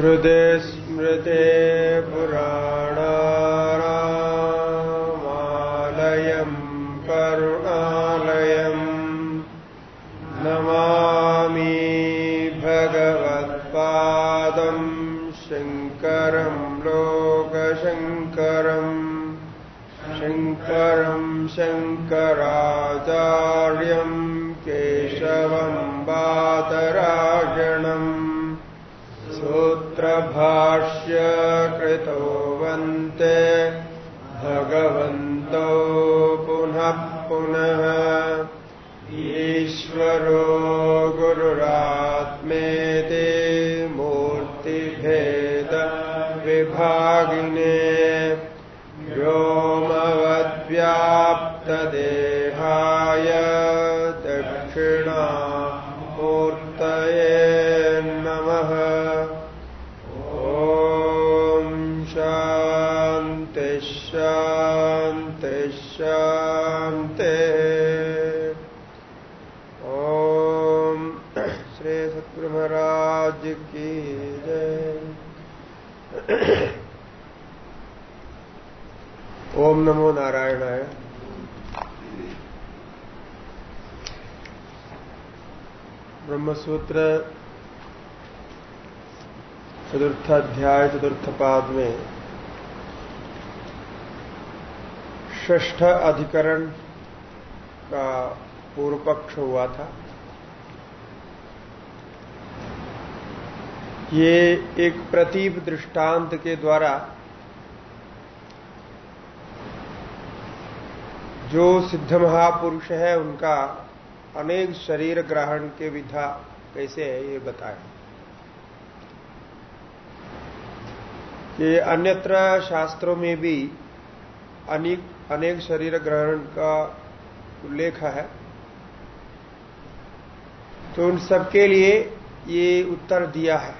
श्रुते स्मृते पुराणामालयम् करुणालयम् नमामि भगवत्पादम् शङ्करम् लोकशङ्करम् शङ्करम् शङ्कराचार्यम् ते नमो नारायणाय। ब्रह्मसूत्र चतुर्थाध्याय चतुर्थ पाद में ष्ठ अधिकरण का पूर्व पक्ष हुआ था। ये एक प्रतीप दृष्टांत के द्वारा जो सिद्ध महापुरुष है, उनका अनेक शरीर ग्रहण के विधा कैसे है, ये बताया कि अन्यत्र शास्त्रों में भी अनेक अनेक शरीर ग्रहण का उल्लेख है। तो उन सबके लिए ये उत्तर दिया है।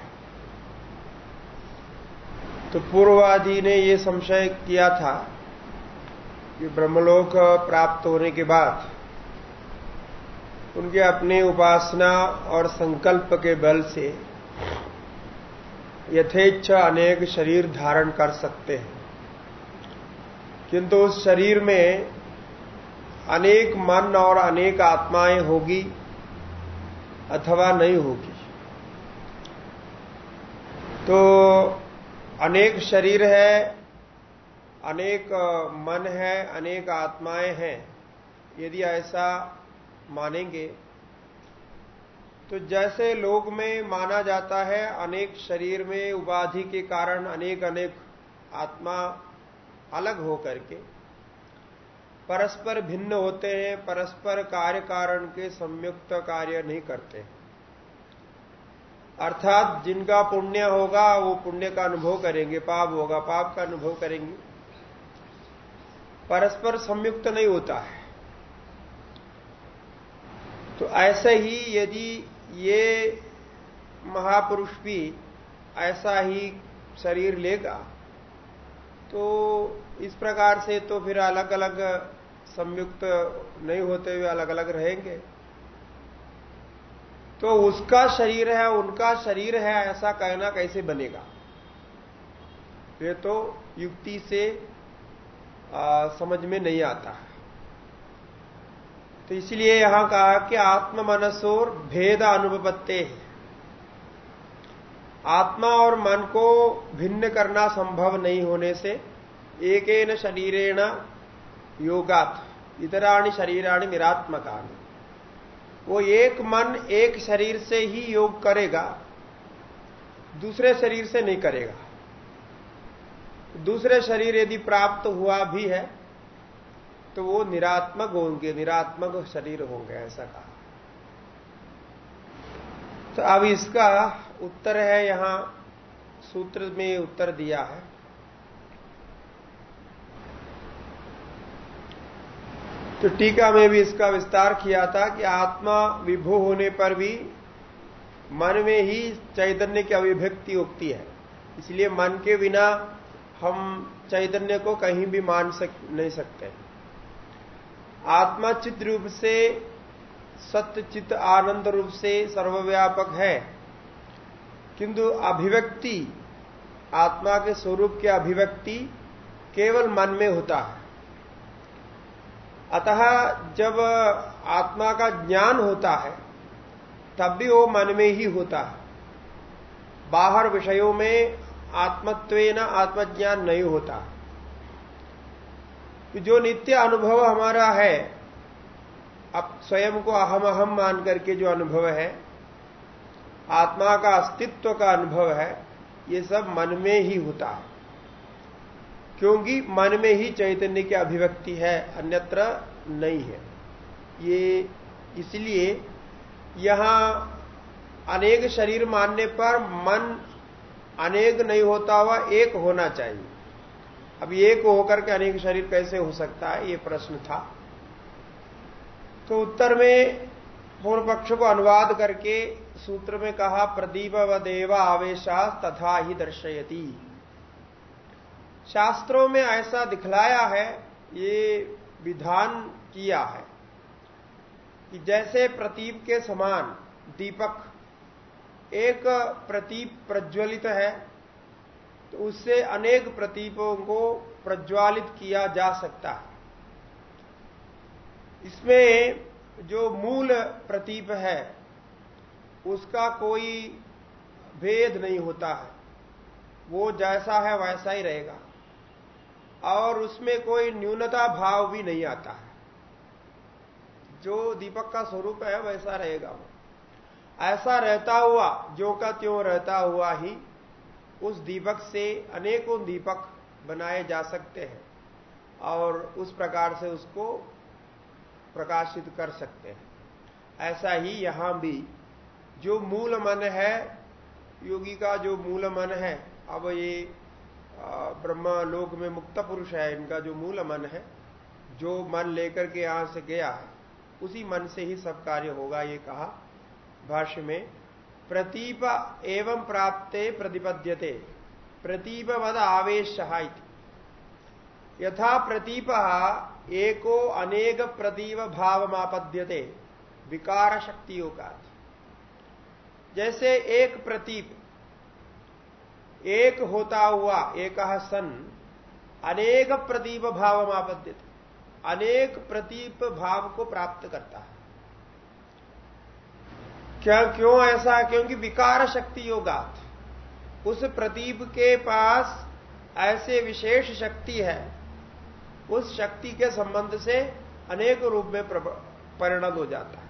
तो पूर्वादि ने ये संशय किया था कि ब्रह्मलोक प्राप्त होने के बाद उनके अपने उपासना और संकल्प के बल से यथेच्छ अनेक शरीर धारण कर सकते हैं। किंतु उस शरीर में अनेक मन और अनेक आत्माएँ होगी अथवा नहीं होगी। तो अनेक शरीर है अनेक मन है, अनेक आत्माएँ हैं, यदि ऐसा मानेंगे तो जैसे लोग में माना जाता है, अनेक शरीर में उपाधि के कारण अनेक अनेक आत्मा अलग हो करके, परस्पर भिन्न होते हैं, परस्पर कार्य कारण के संयुक्त कार्य नहीं करते। अर्थात जिनका पुण्य होगा, वो पुण्य का अनुभव करेंगे, पाप होगा, पाप का अनुभव करेंगे। परस्पर संयुक्त नहीं होता है। तो ऐसे ही यदि ये महापुरुष भी ऐसा ही शरीर लेगा तो इस प्रकार से तो फिर अलग अलग संयुक्त नहीं होते हुए अलग अलग रहेंगे। तो उसका शरीर है, उनका शरीर है, ऐसा कहना कैसे बनेगा? ये तो युक्ति से आ, समझ में नहीं आता। तो इसलिए यहाँ कहा कि आत्म मनसोर भेद अनुपत्ते आत्मा और मन को भिन्न करना संभव नहीं होने से एक शरीरेण योगात इतराणी शरीराणी निरात्मकानी। वो एक मन एक शरीर से ही योग करेगा दूसरे शरीर से नहीं करेगा। दूसरे शरीर यदि प्राप्त हुआ भी है तो वो निरात्मक होंगे, निरात्मक शरीर होंगे, ऐसा कहा। तो अब इसका उत्तर है, यहाँ सूत्र में उत्तर दिया है। तो टीका में भी इसका विस्तार किया था कि आत्मा विभू होने पर भी मन में ही चैतन्य की अभिव्यक्ति उगती है। इसलिए मन के बिना हम चैतन्य को कहीं भी मान सक, नहीं सकते। आत्मा चित्त रूप से सत्य चित्त आनंद रूप से सर्वव्यापक है। किंतु अभिव्यक्ति, आत्मा के स्वरूप की अभिव्यक्ति केवल मन में होता है। अतः जब आत्मा का ज्ञान होता है, तब भी वो मन में ही होता है। बाहर विषयों में आत्मत्व आत्मज्ञान नहीं होता। जो नित्य अनुभव हमारा है, अब स्वयं को अहम अहम मान करके जो अनुभव है, आत्मा का अस्तित्व का अनुभव है, ये सब मन में ही होता है। क्योंकि मन में ही चैतन्य की अभिव्यक्ति है, अन्यत्र नहीं है। ये इसलिए यहाँ अनेक शरीर मानने पर मन अनेक नहीं होता हुआ एक होना चाहिए। अब एक होकर के अनेक शरीर कैसे हो सकता है, ये प्रश्न था। तो उत्तर में पूर्व पक्ष को अनुवाद करके सूत्र में कहा प्रदीप व देवा आवेशा तथा ही दर्शयती। शास्त्रों में ऐसा दिखलाया है, ये विधान किया है कि जैसे प्रतीप के समान दीपक एक प्रतीप प्रज्वलित है तो उससे अनेक प्रतीपों को प्रज्वालित किया जा सकता है। इसमें जो मूल प्रतीप है, उसका कोई भेद नहीं होता है। वो जैसा है, वैसा ही रहेगा। और उसमें कोई न्यूनता भाव भी नहीं आता है। जो दीपक का स्वरूप है, वैसा रहेगा वो। ऐसा रहता हुआ, जो का त्यों रहता हुआ ही, उस दीपक से अनेकों दीपक बनाए जा सकते हैं और उस प्रकार से उसको प्रकाशित कर सकते हैं। ऐसा ही यहाँ भी, जो मूल मन है, योगी का जो मूल मन है, अब ये ब्रह्मा लोक में मुक्त पुरुष है, इनका जो मूल मन है, जो मन लेकर के यहाँ से गया उसी मन से ही सब कार्य होगा, ये कहा भाष्य में, प्रतीप एवं प्राप्ते प्रतिपद्यते। प्रतीपवद आवेश यथा प्रतीप एको अनेक प्रतीप भाव मापद्यते विकार शक्तियों का जैसे एक प्रतीप, एक होता हुआ, एक सन, अनेक प्रदीप भाव मापद्य अनेक प्रतीप भाव को प्राप्त करता है। क्या क्यों ऐसा? क्योंकि विकार शक्ति योगात। उस प्रदीप के पास ऐसे विशेष शक्ति है। उस शक्ति के संबंध से अनेक रूप में परिणत हो जाता है।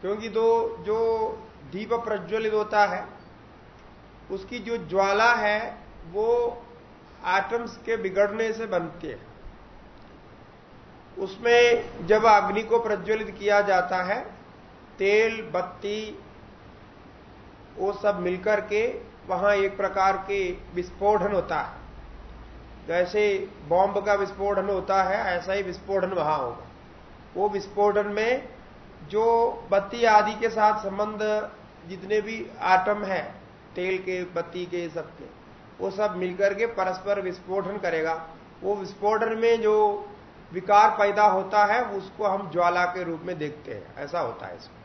क्योंकि दो, जो दीप प्रज्वलित होता है, उसकी जो ज्वाला है, वो एटम्स के बिगड़ने से बनती है। उसमें जब अग्नि को प्रज्वलित किया जाता है तेल, बत्ती, वो सब मिलकर के वहाँ एक प्रकार के विस्फोटन होता है। जैसे बॉम्ब का विस्फोटन होता है, ऐसा ही विस्फोटन वहाँ होगा। वो विस्फोटन में जो बत्ती आदि के साथ संबंध जितने भी आटम है, तेल के, बत्ती के, सब के, वो सब मिलकर के परस्पर विस्फोटन करेगा। वो विस्फोटन में जो विकार पैदा होता है, उसको हम ज्वाला के रूप में देखते हैं। ऐसा होता है इसमें।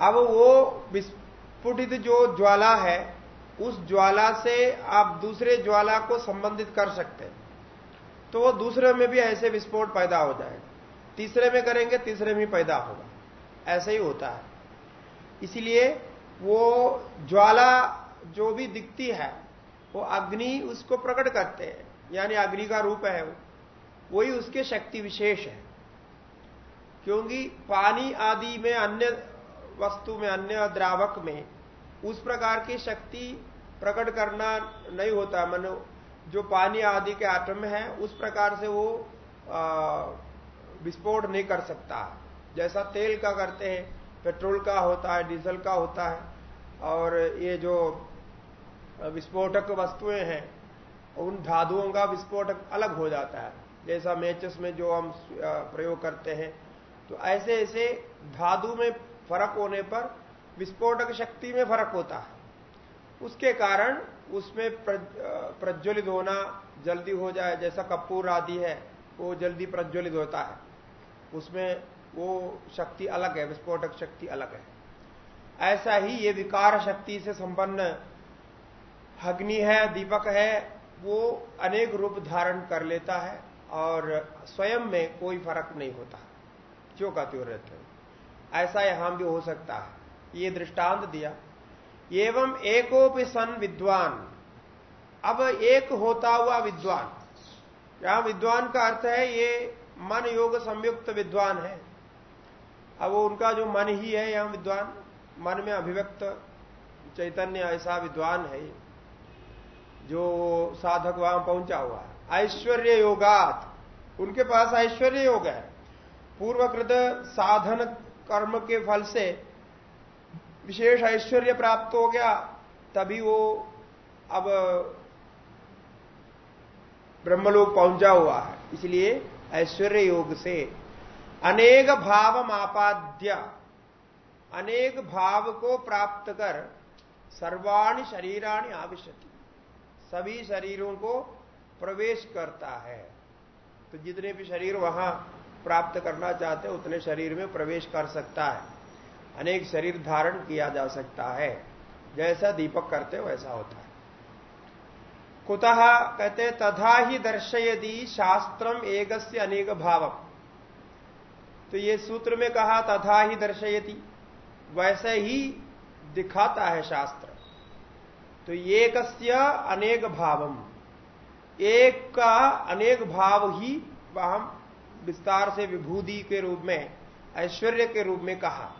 अब वो विस्फुटित जो ज्वाला है, उस ज्वाला से आप दूसरे ज्वाला को संबंधित कर सकते हैं। तो वो दूसरे में भी ऐसे विस्फोट पैदा हो जाएगा। तीसरे में करेंगे, तीसरे में पैदा होगा। ऐसे ही होता है। इसलिए वो ज्वाला जो भी दिखती है, वो अग्नि उसको प्रकट करते हैं। यानी अग्नि का रूप है वो। वही उसके शक्ति विशेष है। क्योंकि पानी आदि में अन्य वस्तु में, अन्य द्रावक में, उस प्रकार की शक्ति प्रकट करना नहीं होता। मनो, जो पानी आदि के आटम है, उस प्रकार से वो विस्फोट नहीं कर सकता। जैसा तेल का करते हैं, पेट्रोल का होता है, डीजल का होता है, और ये जो विस्फोटक वस्तुएँ हैं, उन धातुओं का विस्फोटक अलग हो जाता है। जैसा मैचेस में जो हम प्रयोग करते हैं तो ऐसे ऐसे धातु में फ़र्क होने पर विस्फोटक शक्ति में फ़र्क होता है। उसके कारण उसमें प्रज्वलित होना जल्दी हो जाए, जैसा कपूर आदि है, वो जल्दी प्रज्वलित होता है। उसमें वो शक्ति अलग है, विस्फोटक शक्ति अलग है। ऐसा ही ये विकार शक्ति से संपन्न अग्नि है, दीपक है, वो अनेक रूप धारण कर लेता है और स्वयं में कोई फ़र्क नहीं होता। जो कहते हो रहते हैं। ऐसा यहाँ भी हो सकता है। ये दृष्टांत दिया। एवं एकोपि सन विद्वान अब एक होता हुआ विद्वान। यहाँ विद्वान का अर्थ है, ये मन योग संयुक्त विद्वान है। अब उनका जो मन ही है, यहाँ विद्वान, मन में अभिव्यक्त चैतन्य ऐसा विद्वान है, जो साधक वहाँ पहुँचा हुआ है। ऐश्वर्य योगात। उनके पास ऐश्वर्य योग है। पूर्वकृत साधन कर्म के फल से विशेष ऐश्वर्य प्राप्त हो गया, तभी वो अब ब्रह्मलोक पहुँचा हुआ है। इसलिए ऐश्वर्य योग से अनेक भाव मापाद्य, अनेक भाव को प्राप्त कर सर्वाणी शरीराणी आवश्यक, सभी शरीरों को प्रवेश करता है। तो जितने भी शरीर वहाँ प्राप्त करना चाहते हैं, उतने शरीर में प्रवेश कर सकता है। अनेक शरीर धारण किया जा सकता है। जैसा दीपक करते, वैसा होता है। कुतः कहते, तथा ही दर्शयदी शास्त्रम एकस्य अनेक भाव तो ये सूत्र में कहा, तथा ही दर्शयती, वैसे ही दिखाता है शास्त्र। तो एक अनेक भावम। एक का अनेक भाव ही वह विस्तार से विभूति के रूप में, ऐश्वर्य के रूप में कहा।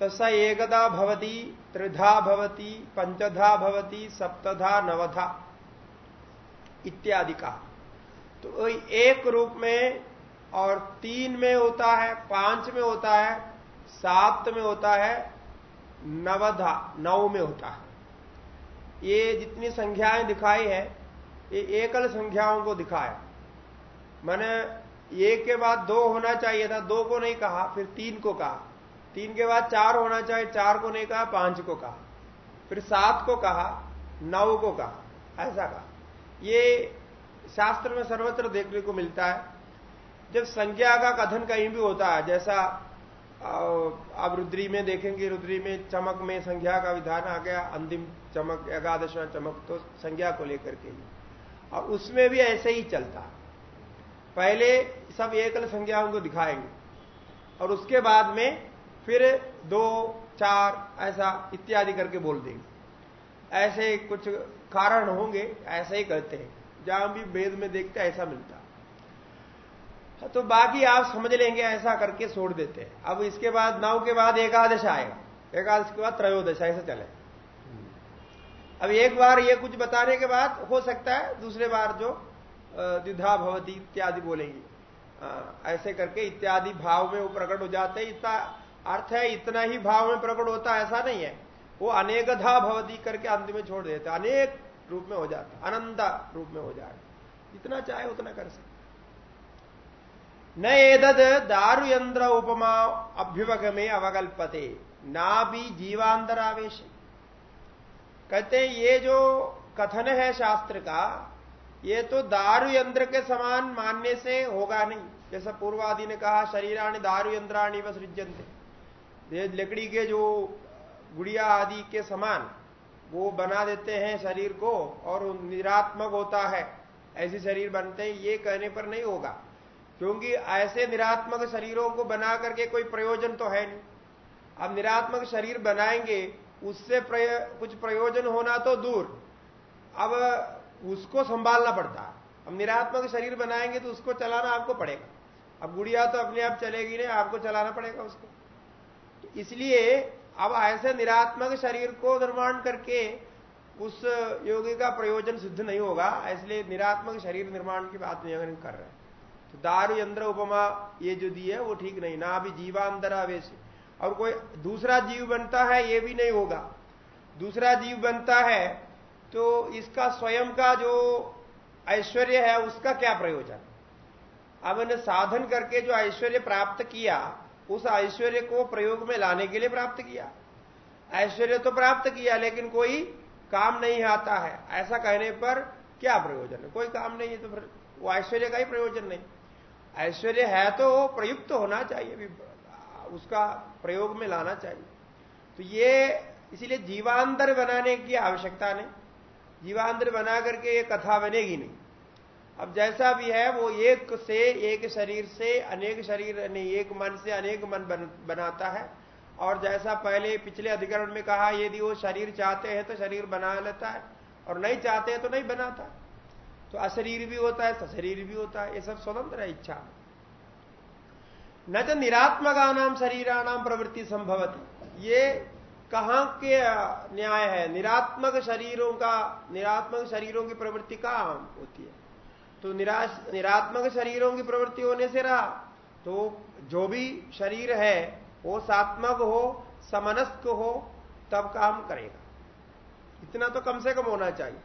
तसा एकदा भवती, त्रिधा भवती, पंचधा भवती, सप्तधा, नवधा इत्यादि का तो एक रूप में और तीन में होता है, पाँच में होता है, सात में होता है, नवधा, नौ में होता है। ये जितनी संख्याएँ दिखाई है, ये एकल संख्याओं को दिखाया मैंने एक के बाद दो होना चाहिए था, दो को नहीं कहा, फिर तीन को कहा। तीन के बाद चार होना चाहिए, चार को नहीं कहा, पाँच को कहा। फिर सात को कहा, नौ को कहा, ऐसा कहा। ये शास्त्र में सर्वत्र देखने को मिलता है। जब संज्ञा का कथन कहीं भी होता है, जैसा आप रुद्री में देखेंगे, रुद्री में चमक में संज्ञा का विधान आ गया, अंतिम चमक एकादशवा चमक तो संज्ञा को लेकर के। ही और उसमें भी ऐसे ही चलता पहले सब एकल संज्ञाओं को दिखाएँगे। और उसके बाद में फिर दो, चार, ऐसा इत्यादि करके बोल देंगे। ऐसे कुछ कारण होंगे, ऐसे ही करते हैं। जहाँ भी वेद में देखते ऐसा मिलता तो बाकी आप समझ लेंगे, ऐसा करके छोड़ देते हैं। अब इसके बाद नौ के बाद एकादश आएगा एकादश के बाद त्रयोदश, ऐसा चले। अब एक बार ये कुछ बताने के बाद हो सकता है, दूसरे बार जो द्विधा भवती इत्यादि बोलेंगे। ऐसे करके इत्यादि भाव में वो प्रकट हो जाते हैं। इतना अर्थ है, इतना ही भाव में प्रकट होता है, ऐसा नहीं है। वो अनेकधा भवती करके अंत में छोड़ देते अनेक रूप में हो जाता अनंता रूप में हो जाए जितना चाहे उतना कर सकते न एदद दारु यंत्र उपमा अभ्युपग में अवकल्पते, ना भी जीवांतर आवेश कहते हैं, ये जो कथन है शास्त्र का ये तो दारु यंत्र के समान मानने से होगा नहीं। जैसा पूर्वादि ने कहा शरीराणी दारु यंत्राणी व सृजनते लकड़ी के जो गुड़िया आदि के समान वो बना देते हैं शरीर को और निरात्मक होता है। ऐसे शरीर बनते हैं ये कहने पर नहीं होगा। क्योंकि ऐसे निरात्मक शरीरों को बना करके कोई प्रयोजन तो है नहीं। अब निरात्मक शरीर बनाएँगे उससे प्रय, कुछ प्रयोजन होना तो दूर। अब उसको संभालना पड़ता। है अब निरात्मक शरीर बनाएँगे तो उसको चलाना आपको पड़ेगा। अब गुड़िया तो अपने आप चलेगी नहीं, आपको चलाना पड़ेगा उसको। तो इसलिए अब ऐसे निरात्मक शरीर को निर्माण करके उस योगी का प्रयोजन सिद्ध नहीं होगा, इसलिए निरात्मक शरीर निर्माण की बात नहीं कर रहे तो दारु, यंत्र, उपमा, ये जो दी है वो ठीक नहीं, ना अभी जीवांतरावेश और कोई दूसरा जीव बनता है, ये भी नहीं होगा। दूसरा जीव बनता है तो इसका स्वयं का जो ऐश्वर्य है, उसका क्या प्रयोजन? अब ने साधन करके जो ऐश्वर्य प्राप्त किया, उस ऐश्वर्य को प्रयोग में लाने के लिए प्राप्त किया। ऐश्वर्य तो प्राप्त किया, लेकिन कोई काम नहीं आता है। ऐसा कहने पर क्या प्रयोजन है? कोई काम नहीं है तो फिर वो ऐश्वर्य का ही प्रयोजन नहीं। ऐश्वर्य है तो प्रयुक्त तो होना चाहिए उसका प्रयोग में लाना चाहिए। तो ये, इसीलिए जीवांतर बनाने की आवश्यकता नहीं। जीवांतर बना करके ये कथा बनेगी नहीं। अब जैसा भी है वो एक से एक शरीर से अनेक शरीर नहीं एक मन से अनेक मन बन, बनाता है। और जैसा पहले पिछले अधिकरण में कहा यदि वो शरीर चाहते हैं तो शरीर बना लेता है और नहीं चाहते हैं तो नहीं बनाता। तो अशरीर भी होता है सशरीर भी होता है ये सब स्वतंत्र है इच्छा न तो निरात्मका नाम शरीराणाम प्रवृत्ति संभवती। ये कहाँ के न्याय है? निरात्मक शरीरों का, निरात्मक शरीरों की प्रवृत्ति कहाँ होती है? तो निराश, निरात्मक शरीरों की प्रवृत्ति होने से रहा। तो जो भी शरीर है, वो सात्मक हो, समनस्क हो, तब काम करेगा। इतना तो कम से कम होना चाहिए।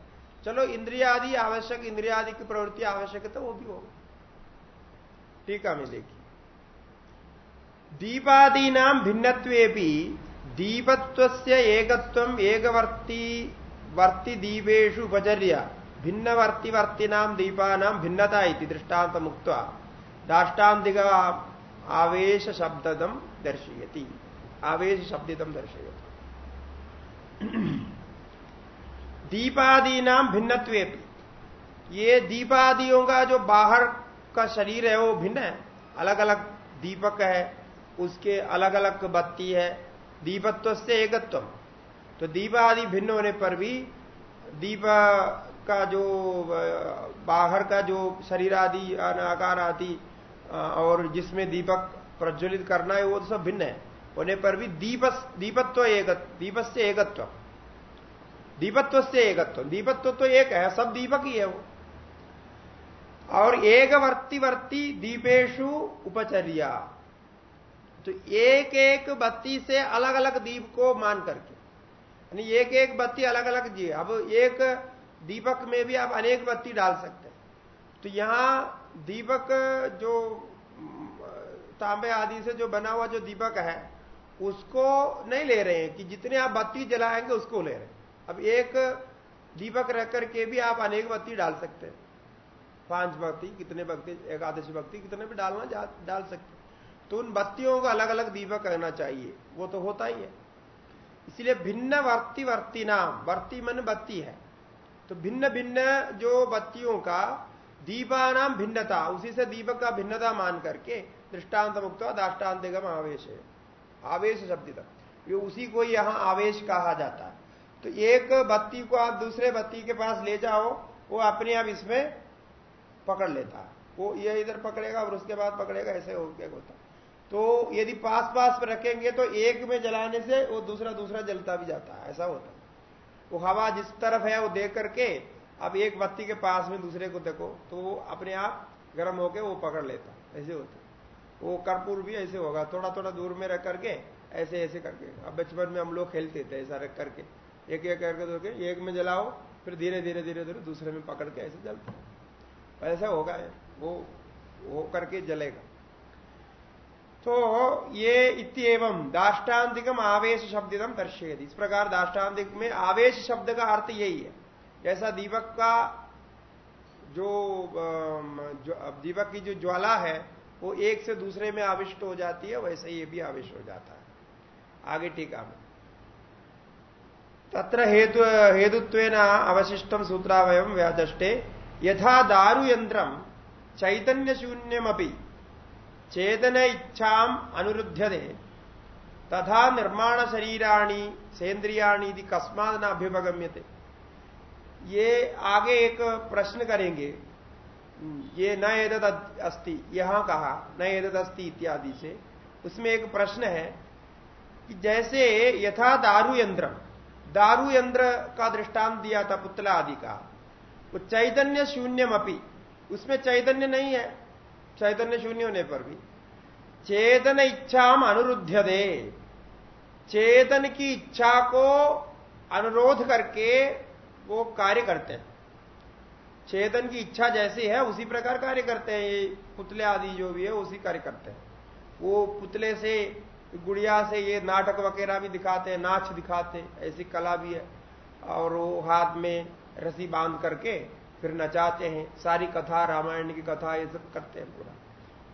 चलो इंद्रिया आदि आवश्यक इंद्रिया आदि की प्रवृत्ति आवश्यक है तो वो भी होगा। टीका में देखिए। दीपादीना भिन्नत्वे भी दीपत्व एकत्व एकवर्ती, वर्ति दीपेशु उपचर्या। भिन्नवर्तिवर्तिनाम दीपानाम भिन्नता इति दृष्टांत मुक्त दाष्टान्तिक आवेश शब्दम दर्शयति। आवेश शब्दितम दर्शयति। दीपादी नाम भिन्नत्व ये दीपादियों का जो बाहर का शरीर है, वो भिन्न है। अलग अलग दीपक है, उसके अलग अलग बत्ती है दीपत्व से एकत्व तो दीप आदि भिन्न होने पर भी दीप का जो बाहर का जो शरीर आदि आकार आदि और जिसमें दीपक प्रज्वलित करना है, वो तो सब भिन्न है। होने पर भी दीप दीपत्व एक दीप से एकत्व। दीपत्व से एकत्व। दीपत्व तो एक है, सब दीपक ही है वो। और एक वर्ती वर्ती दीपेशु उपचर्या। तो एक एक बत्ती से अलग अलग दीप को मान करके। यानी एक एक बत्ती अलग अलग जी अब एक दीपक में भी आप अनेक बत्ती डाल सकते हैं। तो यहाँ दीपक जो, तांबे आदि से जो बना हुआ जो दीपक है, उसको नहीं ले रहे हैं कि जितने आप बत्ती जलाएँगे उसको ले रहे हैं। अब एक दीपक रह करके भी आप अनेक बत्ती डाल सकते हैं। पाँच भक्ति, कितने भक्ति, एकादशी भक्ति, कितने भी डालना डाल सकते तो उन बत्तियों का अलग अलग दीपक रहना चाहिए। वो तो होता ही है। इसलिए भिन्न वर्ती वर्ती नाम, वर्ती मन बत्ती है। तो भिन्न भिन्न जो बत्तियों का दीपा नाम भिन्नता, उसी से दीपक का भिन्नता मान करके दृष्टांत मुक्त दाष्टान्तिगम आवेश है। आवेश शब्द तक ये उसी को यहाँ आवेश कहा जाता है। तो एक बत्ती को आप दूसरे बत्ती के पास ले जाओ, वो अपने आप इसमें पकड़ लेता है। वो ये इधर पकड़ेगा और उसके बाद पकड़ेगा, ऐसे हो क्या होता तो यदि पास पास पर रखेंगे तो एक में जलाने से वो दूसरा दूसरा जलता भी जाता है, ऐसा होता है। वो हवा जिस तरफ़ है वो देख करके अब एक बत्ती के पास में दूसरे को देखो तो वो अपने आप गर्म होके वो पकड़ लेता ऐसे होता वो कर्पूर भी ऐसे होगा थोड़ा थोड़ा दूर में रख करके ऐसे ऐसे करके। अब बचपन में हम लोग खेलते थे ऐसा रख करके। एक एक करके दो के एक में जलाओ, फिर धीरे धीरे धीरे धीरे दूसरे में पकड़ के ऐसे जलते ऐसा होगा, वो वो करके जलेगा। तो ये इतम दाष्टान्तिकम आवेश शब्दितम दर्शेद इस प्रकार दाष्टान्तिक में आवेश शब्द का अर्थ यही है। जैसा दीपक का जो, जो दीपक की जो ज्वाला है वो एक से दूसरे में आविष्ट हो जाती है वैसे ये भी आविष्ट हो जाता है। आगे टीका में। तत्र हेतु हेतुत्वेन अवशिष्टम सूत्रावय व्यादष्टे। यथा दारु यंत्र चैतन्य शून्यमी चेतन इच्छा अनुरुध्यते। तथा निर्माण शरीराणी सेन्द्रियाणी कस्माद न ये आगे एक प्रश्न करेंगे ये न एदत अस्ति, यहाँ कहा, न एदत अस्ति इत्यादि से, उसमें एक प्रश्न है कि जैसे यथा दारू यंत्र दारू यंत्र का दृष्टांत दिया था पुतला आदि का, वो चैतन्य शून्यम अपी उसमें चैतन्य नहीं है। चैतन्य शून्य होने पर भी। चेतन इच्छा इच्छाम अनुरुद्ध दे चेतन की इच्छा को अनुरोध करके वो कार्य करते हैं। चेतन की इच्छा जैसी है, उसी प्रकार कार्य करते हैं ये पुतले आदि जो भी है, उसी कार्य करते हैं। वो पुतले से, गुड़िया से ये नाटक वगैरह भी दिखाते हैं, नाच दिखाते ऐसी कला भी है। और वो हाथ में रस्सी बाँध करके फिर नचाते हैं। सारी कथा रामायण की कथा ये सब करते हैं पूरा।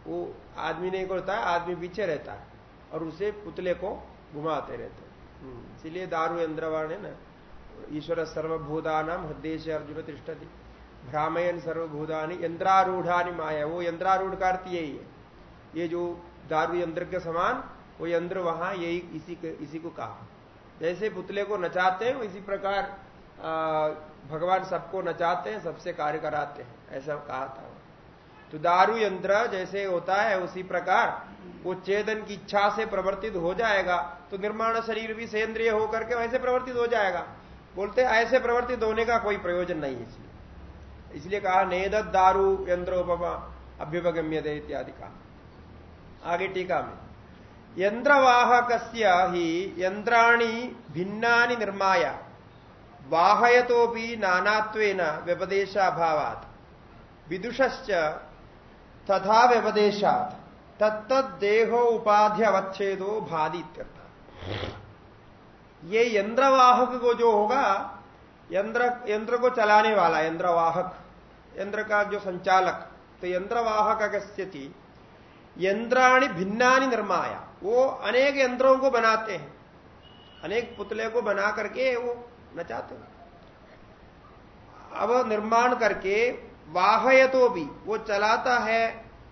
वो आदमी नहीं करता है आदमी पीछे रहता है और उसे पुतले को घुमाते रहते हैं। हम्म, इसीलिए दारू यंत्रवाण है ना ईश्वर सर्वभूतानाम हृदय से अर्जुन तिष्ठति। भ्रामयन सर्वभूतानी यंत्रारूढ़ानी माया वो यंत्रारूढ़ का अर्थ यही है। ये जो दारू यंत्र के समान वो यंत्र वहाँ यही इसी इसी को कहा। जैसे पुतले को नचाते हैं इसी प्रकार भगवान सबको नचाते हैं, सबसे कार्य कराते हैं, ऐसा कहा था तो दारू यंत्र जैसे होता है, उसी प्रकार, वो चेतन की इच्छा से प्रवर्तित हो जाएगा तो निर्माण शरीर भी सेंद्रिय होकर के वैसे प्रवर्तित हो जाएगा। बोलते ऐसे प्रवर्तित होने का कोई प्रयोजन नहीं है इसलिए। इसलिए कहा नेद दारू यंत्रोपमा अभ्युपगम्य दे इत्यादि कहा। आगे टीका में यंत्रवाहक ही यंत्राणी भिन्ना निर्माय। वाहयतो भी नानात्वेन व्यपदेशाभावात। विदुषश्च तथा व्यपदेशात। तत्तदेहो उपाधि अवच्छेदो भादी ये यंत्रवाहक को जो होगा, यंत्र यंत्र को चलाने वाला, यंत्रवाहक, यंत्र का जो संचालक तो यंत्रवाहक स्थिति यंत्राणी भिन्नानि निर्माया। वो अनेक यंत्रों को बनाते हैं। अनेक पुतले को बना करके वो नचाते हैं अब निर्माण करके वाहय तो भी वो चलाता है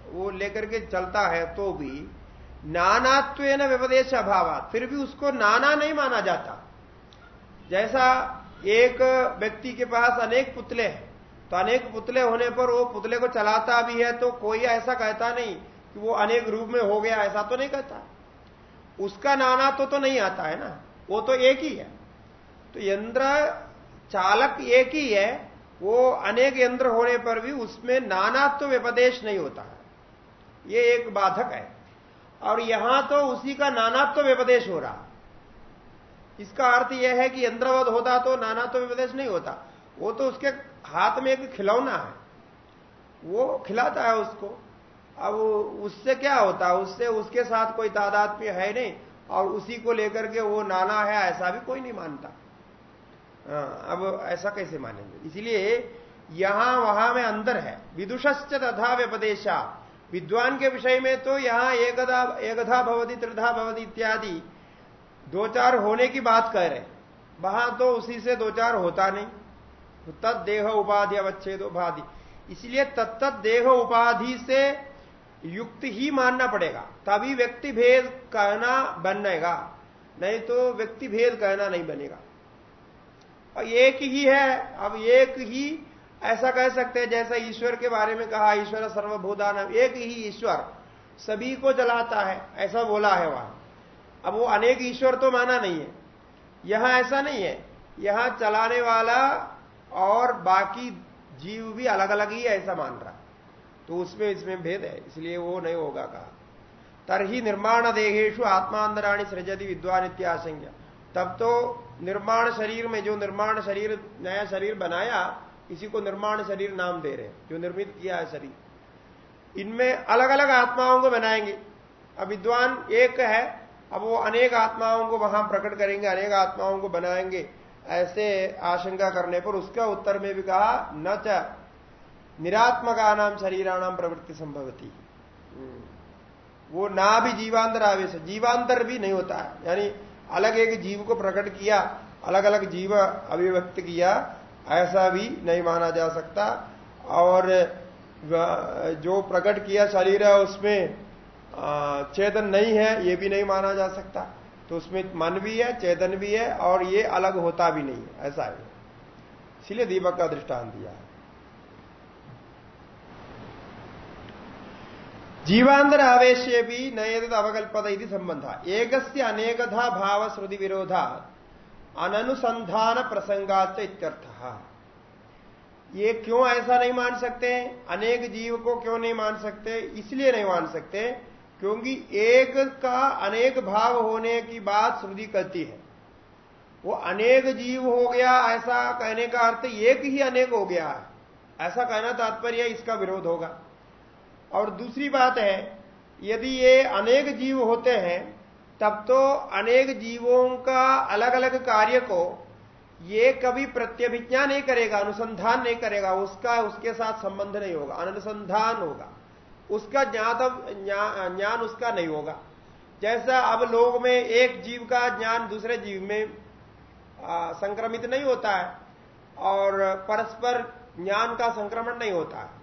वो लेकर के चलता है तो भी नानात्व न व्यपदेश अभाव फिर भी उसको नाना नहीं माना जाता। जैसा एक व्यक्ति के पास अनेक पुतले हैं तो अनेक पुतले होने पर वो पुतले को चलाता भी है तो कोई ऐसा कहता नहीं कि वो अनेक रूप में हो गया ऐसा तो नहीं कहता। उसका नाना तो, तो नहीं आता है ना वो तो एक ही है। तो यंत्र चालक एक ही है, वो अनेक यंत्र होने पर भी उसमें नानात्व व्यपदेश नहीं होता। है ये एक बाधक है। और यहाँ तो उसी का नानात्व व्यपदेश हो रहा। इसका अर्थ यह है कि यंत्रवध होता तो नानात्व व्यपदेश नहीं होता। वो तो उसके हाथ में एक खिलौना है। वो खिलाता है उसको। अब उससे क्या होता? है उससे उसके साथ कोई तादाद में है नहीं। और उसी को लेकर के वो नाना है, ऐसा भी कोई नहीं मानता। अब ऐसा कैसे मानेंगे? इसलिए यहाँ वहाँ में अंदर है। विदुषश्च तथा व्यपदेशा। विद्वान के विषय में तो यहाँ एकधा एकधा भवती, त्रिधा भवती इत्यादि। दो चार होने की बात कह रहे वहाँ तो उसी से दो चार होता नहीं। तद देह उपाधि अवच्छेद उपाधि इसलिए तत्त देह उपाधि से युक्त ही मानना पड़ेगा। तभी व्यक्ति भेद कहना बनेगा। नहीं तो व्यक्ति भेद कहना नहीं बनेगा। और एक ही है। अब एक ही ऐसा कह सकते हैं जैसा ईश्वर के बारे में कहा, ईश्वर सर्वभूदान एक ही ईश्वर सभी को जलाता है, ऐसा बोला है वहाँ। अब वो अनेक ईश्वर तो माना नहीं है। यहाँ ऐसा नहीं है। यहाँ चलाने वाला और बाकी जीव भी अलग अलग ही, ऐसा मान रहा। तो उसमें, इसमें भेद है, इसलिए वो नहीं होगा कहा। तरही निर्माण देहेशु आत्मांतराणी सृजति विद्वान इत्याशंज्ञा तब तो निर्माण शरीर में जो निर्माण शरीर, नया शरीर बनाया, इसी को निर्माण शरीर नाम दे रहे हैं, जो निर्मित किया है शरीर। इनमें अलग अलग आत्माओं को बनाएँगे। अब विद्वान एक है, अब वो अनेक आत्माओं को वहाँ प्रकट करेंगे, अनेक आत्माओं को बनाएँगे, ऐसे आशंका करने पर उसका उत्तर में भी कहा, न च निरात्मका नाम शरीराणाम प्रवृत्ति संभवती। वो ना भी जीवांतर आवेश जीवांतर भी नहीं होता है। यानी अलग एक जीव को प्रकट किया अलग अलग जीव अभिव्यक्त किया, ऐसा भी नहीं माना जा सकता। और जो प्रकट किया शरीर है, उसमें चेतन नहीं है, ये भी नहीं माना जा सकता। तो उसमें मन भी है, चेतन भी है, और ये अलग होता भी नहीं है, ऐसा है। इसलिए दीपक का दृष्टांत दिया है। जीवांतर आवेश भी नए अवकल्पत यदि संबंध। एक अनेकधा भाव श्रुति विरोधा अनुसंधान प्रसंगाच इत्यर्थ। ये क्यों ऐसा नहीं मान सकते? अनेक जीव को क्यों नहीं मान सकते? इसलिए नहीं मान सकते, क्योंकि एक का अनेक भाव होने की बात श्रुति कहती है। वो अनेक जीव हो गया, ऐसा कहने का अर्थ एक ही अनेक हो गया। ऐसा कहना तात्पर्य इसका विरोध होगा। और दूसरी बात है यदि ये अनेक जीव होते हैं तब तो अनेक जीवों का अलग अलग कार्य को ये कभी प्रत्यभिज्ञा नहीं करेगा अनुसंधान नहीं करेगा उसका उसके साथ संबंध नहीं होगा अनुसंधान होगा। उसका ज्ञातम ज्ञान उसका नहीं होगा। जैसा अब लोग में एक जीव का ज्ञान दूसरे जीव में आ, संक्रमित नहीं होता है और परस्पर ज्ञान का संक्रमण नहीं होता है।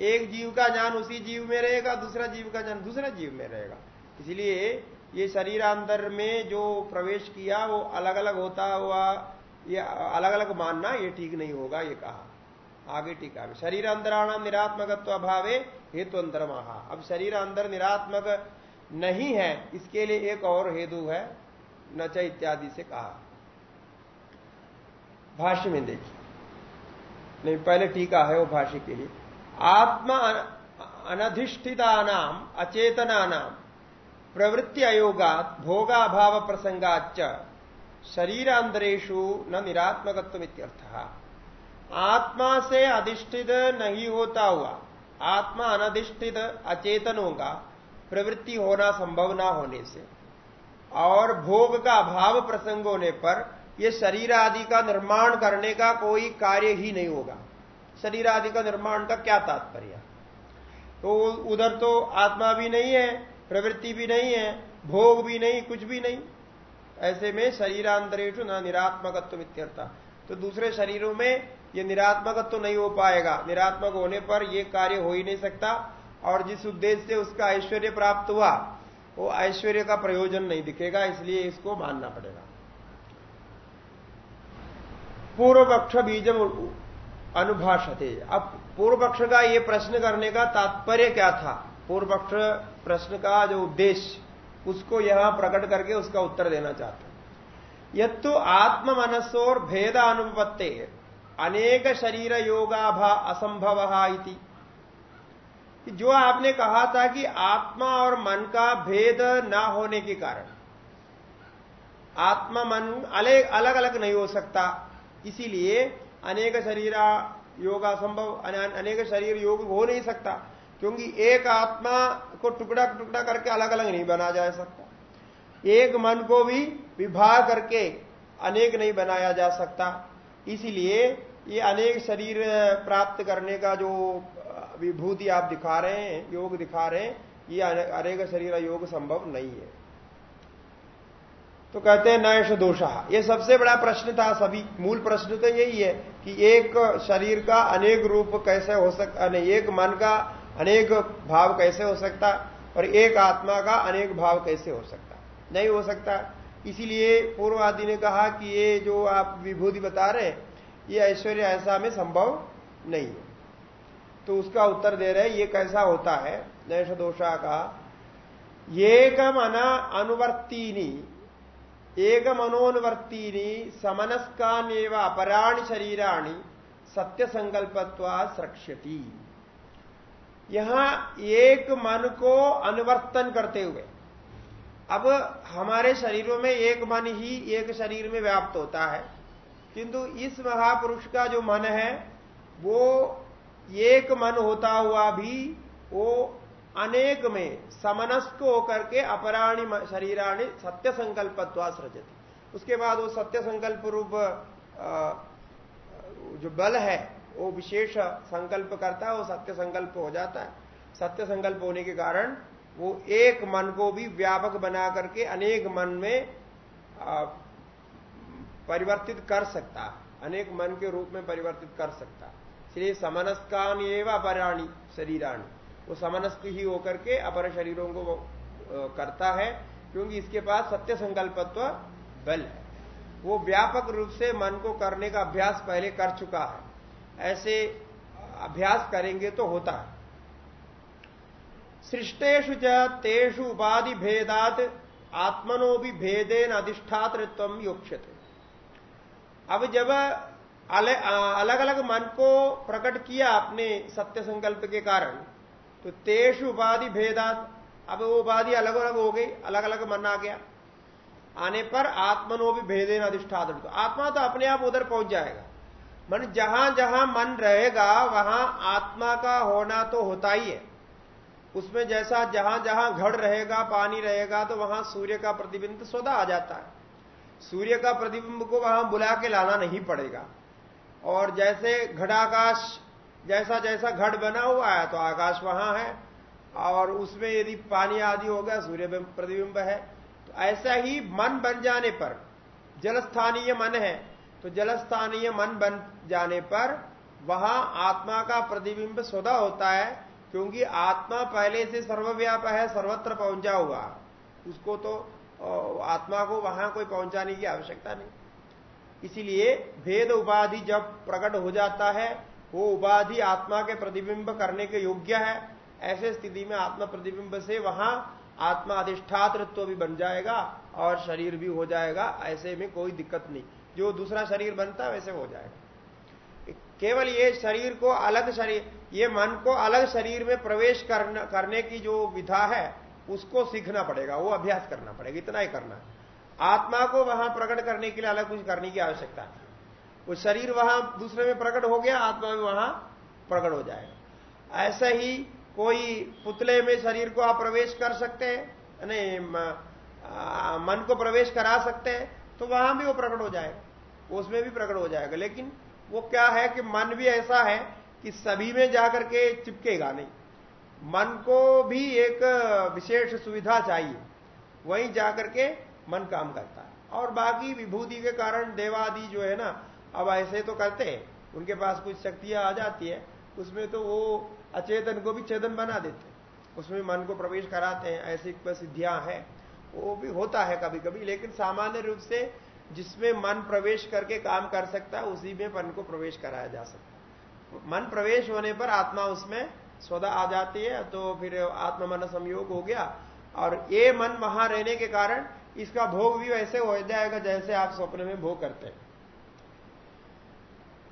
एक जीव का ज्ञान उसी जीव में रहेगा, दूसरा जीव का ज्ञान दूसरा जीव में रहेगा। इसलिए ये शरीरांतर में जो प्रवेश किया, वो अलग अलग होता हुआ, ये अलग अलग मानना, ये ठीक नहीं होगा, ये कहा। आगे टीका में शरीर अंतराणाम निरात्मकत्व अभावे हेतु अंतर महा अब शरीर अंदर निरात्मक नहीं है, इसके लिए एक और हेतु है, नच इत्यादि से कहा। भाष्य में देखिए। नहीं, पहले टीका है वो भाष्य के लिए। आत्मा अनधिष्ठिता नाम अचेतना नाम प्रवृत्ति अयोगात भोगाभाव प्रसंगाच शरीरांतरेशु न निरात्मकत्व आत्मा से अधिष्ठित नहीं होता हुआ, आत्मा अनधिष्ठित, अचेतनों का प्रवृत्ति होना संभव ना होने से। और भोग का अभाव प्रसंग होने पर यह शरीर आदि का निर्माण करने का कोई कार्य ही नहीं होगा। शरीर आदि का निर्माण का क्या तात्पर्य? तो उधर तो आत्मा भी नहीं है, प्रवृत्ति भी नहीं है, भोग भी नहीं, कुछ भी नहीं। ऐसे में शरीरांतरेशु न निरात्मकत्व इत्यर्था तो दूसरे शरीरों में ये निरात्मकत्व नहीं हो पाएगा। निरात्मक होने पर यह कार्य हो ही नहीं सकता और जिस उद्देश्य से उसका ऐश्वर्य प्राप्त हुआ, वो ऐश्वर्य का प्रयोजन नहीं दिखेगा, इसलिए इसको मानना पड़ेगा। पूर्व पक्ष बीजम अनुभाषते। अब पूर्व पक्ष का ये प्रश्न करने का तात्पर्य क्या था? पूर्व पक्ष प्रश्न का जो उद्देश्य, उसको यहाँ प्रकट करके उसका उत्तर देना चाहता यद तो आत्म मनसोर भेद अनुपत्ते अनेक शरीर योगाभा असंभव इति। जो आपने कहा था कि आत्मा और मन का भेद ना होने के कारण। आत्मा मन अलग अलग नहीं हो सकता। इसीलिए अनेक शरीर योग असंभव अनेक शरीर योग हो नहीं सकता, क्योंकि एक आत्मा को टुकड़ा टुकड़ा करके अलग अलग नहीं बना जा सकता। एक मन को भी विभाग करके अनेक नहीं बनाया जा सकता। इसीलिए ये अनेक शरीर प्राप्त करने का जो विभूति आप दिखा रहे हैं, योग दिखा रहे हैं, ये अनेक शरीर योग संभव नहीं है। तो कहते हैं नयश दोषा। ये सबसे बड़ा प्रश्न था सभी। मूल प्रश्न तो यही है कि एक शरीर का अनेक रूप कैसे हो सकता एक मन का अनेक भाव कैसे हो सकता और एक आत्मा का अनेक भाव कैसे हो सकता। नहीं हो सकता। इसीलिए पूर्व आदि ने कहा कि ये जो आप विभूति बता रहे हैं, ये ऐश्वर्य ऐसा में संभव नहीं है। तो उसका उत्तर दे रहे ये कैसा होता है? नैश दोषा का एक मना अनुवर्तीनी एक मनोनुवर्तीनी समनस्कान्व अपराणी शरीराणी सत्य संकल्पत्वा सृक्षति यहाँ एक मन को अनुवर्तन करते हुए अब हमारे शरीरों में एक मन ही एक शरीर में व्याप्त होता है। किंतु इस महापुरुष का जो मन है, वो एक मन होता हुआ भी वो अनेक में समनस्क होकर के अपराणी शरीराणी सत्य संकल्पत्वा सृजती। उसके बाद वो सत्य संकल्प रूप जो बल है, वो विशेष संकल्प करता है, वो सत्य संकल्प हो जाता है। सत्य संकल्प होने के कारण वो एक मन को भी व्यापक बना करके अनेक मन में परिवर्तित कर सकता अनेक मन के रूप में परिवर्तित कर सकता इसलिए समनस्कान एवं अपराणी शरीराणी। वो समनस्क ही होकर के अपर शरीरों को करता है, क्योंकि इसके पास सत्य संकल्पत्व बल है। वो व्यापक रूप से मन को करने का अभ्यास पहले कर चुका है। ऐसे अभ्यास करेंगे तो होता है। सृष्टेशु तेषु उपाधि भेदात आत्मनो भी भेदेन अधिष्ठातृत्व योक्षते अब जब अलग अलग मन को प्रकट किया आपने सत्य संकल्प के कारण तो तेष उपाधि भेदात। अब वो उपाधि अलग अलग हो गई अलग अलग मन आ गया। आने पर आत्मनो भी भेदे न अधिष्ठात तो आत्मा तो अपने आप उधर पहुँच जाएगा। मन जहाँ जहाँ मन रहेगा, वहाँ आत्मा का होना तो होता ही है। उसमें जैसा जहाँ जहाँ घड़ रहेगा, पानी रहेगा तो वहाँ सूर्य का प्रतिबिंब स्वदा आ जाता है। सूर्य का प्रतिबिंब को वहाँ बुला के लाना नहीं पड़ेगा। और जैसे घटाकाश जैसा जैसा घट बना हुआ है तो आकाश वहाँ है। और उसमें यदि पानी आदि हो गया, सूर्य प्रतिबिंब है तो ऐसा ही मन बन जाने पर, जलस्थानीय मन है तो जलस्थानीय मन बन जाने पर वहाँ आत्मा का प्रतिबिंब स्वदा होता है, क्योंकि आत्मा पहले से सर्वव्याप है, सर्वत्र पहुँचा हुआ। उसको तो आत्मा को वहाँ कोई पहुँचाने की आवश्यकता नहीं। इसीलिए भेद उपाधि जब प्रकट हो जाता है वो उपाधि आत्मा के प्रतिबिंब करने के योग्य है ऐसे स्थिति में आत्मा प्रतिबिंब से वहाँ आत्मा अधिष्ठातृत्व भी बन जाएगा और शरीर भी हो जाएगा ऐसे में कोई दिक्कत नहीं। जो दूसरा शरीर बनता है वैसे हो जाएगा। केवल ये शरीर को अलग शरीर ये मन को अलग शरीर में प्रवेश करना, करने की जो विधा है उसको सीखना पड़ेगा वो अभ्यास करना पड़ेगा इतना ही करना आत्मा को वहाँ प्रकट करने के लिए अलग कुछ करने की आवश्यकता है वो शरीर वहाँ दूसरे में प्रकट हो गया, आत्मा में वहाँ प्रकट हो जाएगा। ऐसा ही कोई पुतले में शरीर को आप प्रवेश कर सकते हैं नहीं मन को प्रवेश करा सकते हैं तो वहाँ भी वो प्रकट हो जाएगा। उसमें भी प्रकट हो जाएगा। लेकिन वो क्या है कि मन भी ऐसा है कि सभी में जाकर के चिपकेगा नहीं। मन को भी एक विशेष सुविधा चाहिए। वहीं जाकर के मन काम करता है। और बाकी विभूति के कारण देवादि जो है ना अब ऐसे तो करते हैं। उनके पास कुछ शक्तियाँ आ जाती है, उसमें तो वो अचेतन को भी चेतन बना देते उसमें मन को प्रवेश कराते हैं, ऐसी सिद्धियाँ हैं। वो भी होता है कभी कभी लेकिन सामान्य रूप से जिसमें मन प्रवेश करके काम कर सकता है, उसी में मन को प्रवेश कराया जा सकता है। मन प्रवेश होने पर आत्मा उसमें स्वदा आ जाती है तो फिर आत्मा मन संयोग हो गया। और ये मन वहाँ रहने के कारण इसका भोग भी वैसे हो जाएगा जैसे आप स्वप्न में भोग करते हैं।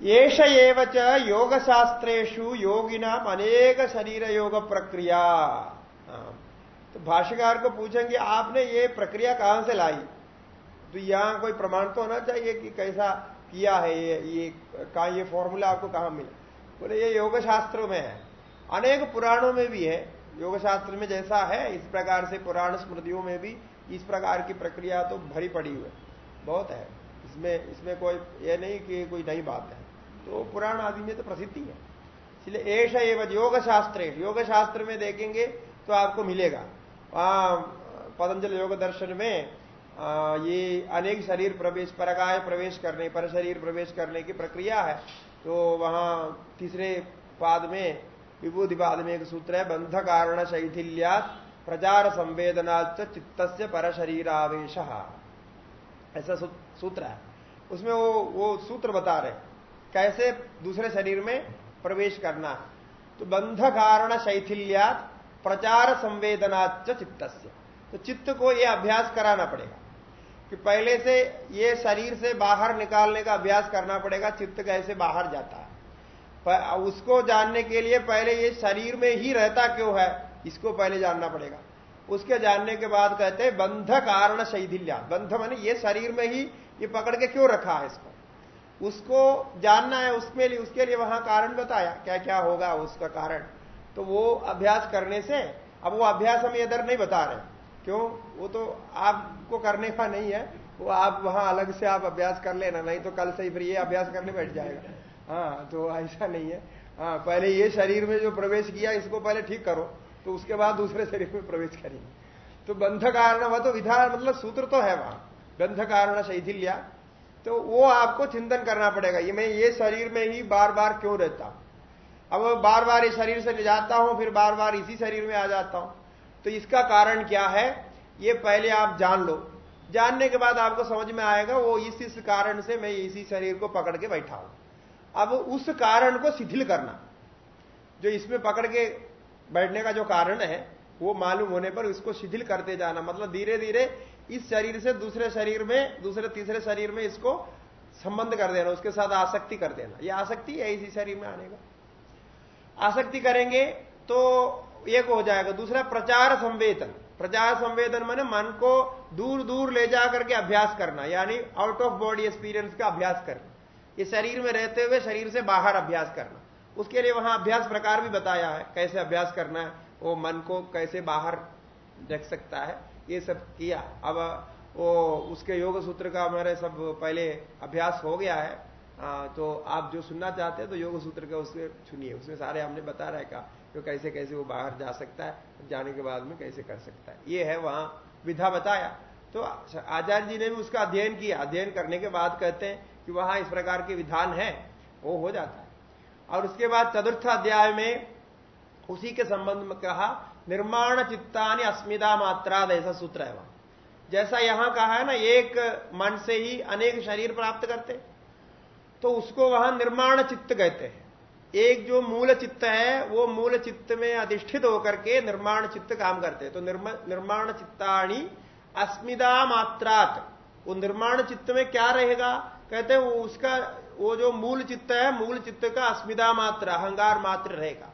एवच योग शास्त्रेशु योगिनाम अनेक शरीर योग प्रक्रिया। हाँ। तो भाष्यकार को पूछेंगे, आपने ये प्रक्रिया कहाँ से लाई? तो यहाँ कोई प्रमाण तो होना चाहिए कि कैसा किया है ये ये, कहा ये फॉर्मूला आपको कहाँ मिला? बोले, ये योग शास्त्रों में है। अनेक पुराणों में भी है। योग शास्त्र में जैसा है, इस प्रकार से पुराण स्मृतियों में भी इस प्रकार की प्रक्रिया तो भरी पड़ी हुई बहुत है। इसमें इसमें कोई ये नहीं कि कोई नई बात है। तो पुराण आदि में तो प्रसिद्धि है इसलिए ऐश एवं योग शास्त्र योग शास्त्र में देखेंगे तो आपको मिलेगा। वहाँ पतंजल योग दर्शन में ये अनेक शरीर प्रवेश परगाय प्रवेश करने पर शरीर प्रवेश करने की प्रक्रिया है। तो वहाँ तीसरे पाद में, विभूति पाद में एक सूत्र है बंध कारण शैथिल्यात प्रचार संवेदना चित्त पर शरीरावेश ऐसा सूत्र है। उसमें वो वो सूत्र बता रहे कैसे दूसरे शरीर में प्रवेश करना? तो बंध कारण शैथिल्यात प्रचार संवेदना चित्त तो चित्त को ये अभ्यास कराना पड़ेगा कि पहले से ये शरीर से बाहर निकालने का अभ्यास करना पड़ेगा, चित्त कैसे बाहर जाता है। उसको जानने के लिए पहले ये शरीर में ही रहता क्यों है, इसको पहले जानना पड़ेगा। उसके जानने के बाद कहते हैं बंध कारण शैथिल्या बंध माने ये शरीर में ही ये पकड़ के क्यों रखा है इसको? उसको जानना है, उसके लिए उसके लिए वहाँ कारण बताया। क्या क्या होगा उसका कारण? तो वो अभ्यास करने से, अब वो अभ्यास हम इधर नहीं बता रहे। क्यों? वो तो आपको करने का नहीं है। वो आप वहाँ अलग से आप अभ्यास कर लेना, नहीं तो कल से ही फिर ये अभ्यास करने बैठ जाएगा। हाँ तो ऐसा नहीं है। हाँ पहले ये शरीर में जो प्रवेश किया, इसको पहले ठीक करो तो उसके बाद दूसरे शरीर में प्रवेश करेंगे। तो बंध कारण वह तो विधान मतलब सूत्र तो है वहाँ। बंध कारण शैथिल्या तो वो आपको चिंतन करना पड़ेगा ये मैं ये शरीर में ही बार बार क्यों रहता हूँ? अब बार बार इस शरीर से जाता हूँ, फिर बार बार इसी शरीर में आ जाता हूँ। तो इसका कारण क्या है? ये पहले आप जान लो। जानने के बाद आपको समझ में आएगा, वो इस इस कारण से मैं इसी शरीर को पकड़ के बैठा हूँ। अब उस कारण को शिथिल करना, जो इसमें पकड़ के बैठने का जो कारण है, वो मालूम होने पर उसको शिथिल करते जाना मतलब धीरे धीरे इस शरीर से दूसरे शरीर में, दूसरे तीसरे शरीर में इसको संबंध कर देना, उसके साथ आसक्ति कर देना। ये आसक्ति है, इसी शरीर में आने का। आसक्ति करेंगे तो एक हो जाएगा। दूसरा, प्रचार संवेदन। प्रचार संवेदन मैंने मन को दूर दूर ले जा करके अभ्यास करना, यानी आउट ऑफ़ बॉडी एक्सपीरियंस का अभ्यास करना। ये शरीर में रहते हुए शरीर से बाहर अभ्यास करना। उसके लिए वहाँ अभ्यास प्रकार भी बताया है, कैसे अभ्यास करना है, वो मन को कैसे बाहर रख सकता है। ये सब किया। अब वो उसके योग सूत्र का हमारे सब पहले अभ्यास हो गया है। तो आप जो सुनना चाहते हैं तो योग सूत्र का उससे सुनिए। उसमें सारे हमने बता रहे का तो कैसे कैसे वो बाहर जा सकता है, जाने के बाद में कैसे कर सकता है। ये है वहाँ विधा बताया। तो आचार्य जी ने भी उसका अध्ययन किया। अध्ययन करने के बाद कहते हैं कि वहाँ इस प्रकार के विधान है। वो हो जाता है। और उसके बाद चतुर्थ अध्याय में उसी के संबंध में कहा निर्माण चित्तानी अस्मिता मात्रा ऐसा सूत्र है वहाँ। जैसा यहाँ कहा है ना, एक मन से ही अनेक शरीर प्राप्त करते तो उसको वहाँ निर्माण चित्त कहते हैं। एक जो मूल चित्त है, वो मूल चित्त में अधिष्ठित होकर के निर्माण चित्त काम करते हैं। तो निर्माण चित्ताणी अस्मिता मात्रात। वो निर्माण चित्त में क्या रहेगा? कहते हैं वो उसका, वो जो मूल चित्त है मूल चित्त का अस्मिता मात्र अहंगार मात्र रहेगा।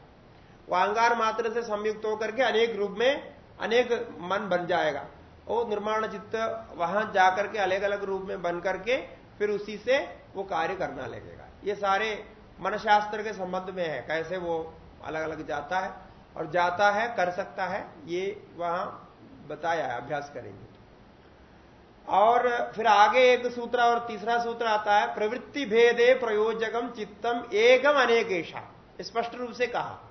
वो अहंगार मात्र से संयुक्त होकर के अनेक रूप में अनेक मन बन जाएगा। वो निर्माण चित्त वहाँ जाकर के अलग अलग रूप में बन करके फिर उसी से वो कार्य करना लगेगा। ये सारे मनशास्त्र के संबंध में है, कैसे वो अलग अलग जाता है और जाता है, कर सकता है, ये वहाँ बताया है, अभ्यास करेंगे। और फिर आगे एक सूत्र और तीसरा सूत्र आता है, प्रवृत्ति भेदे प्रयोजकम चित्तम एकम अनेकेशा। स्पष्ट रूप से कहा।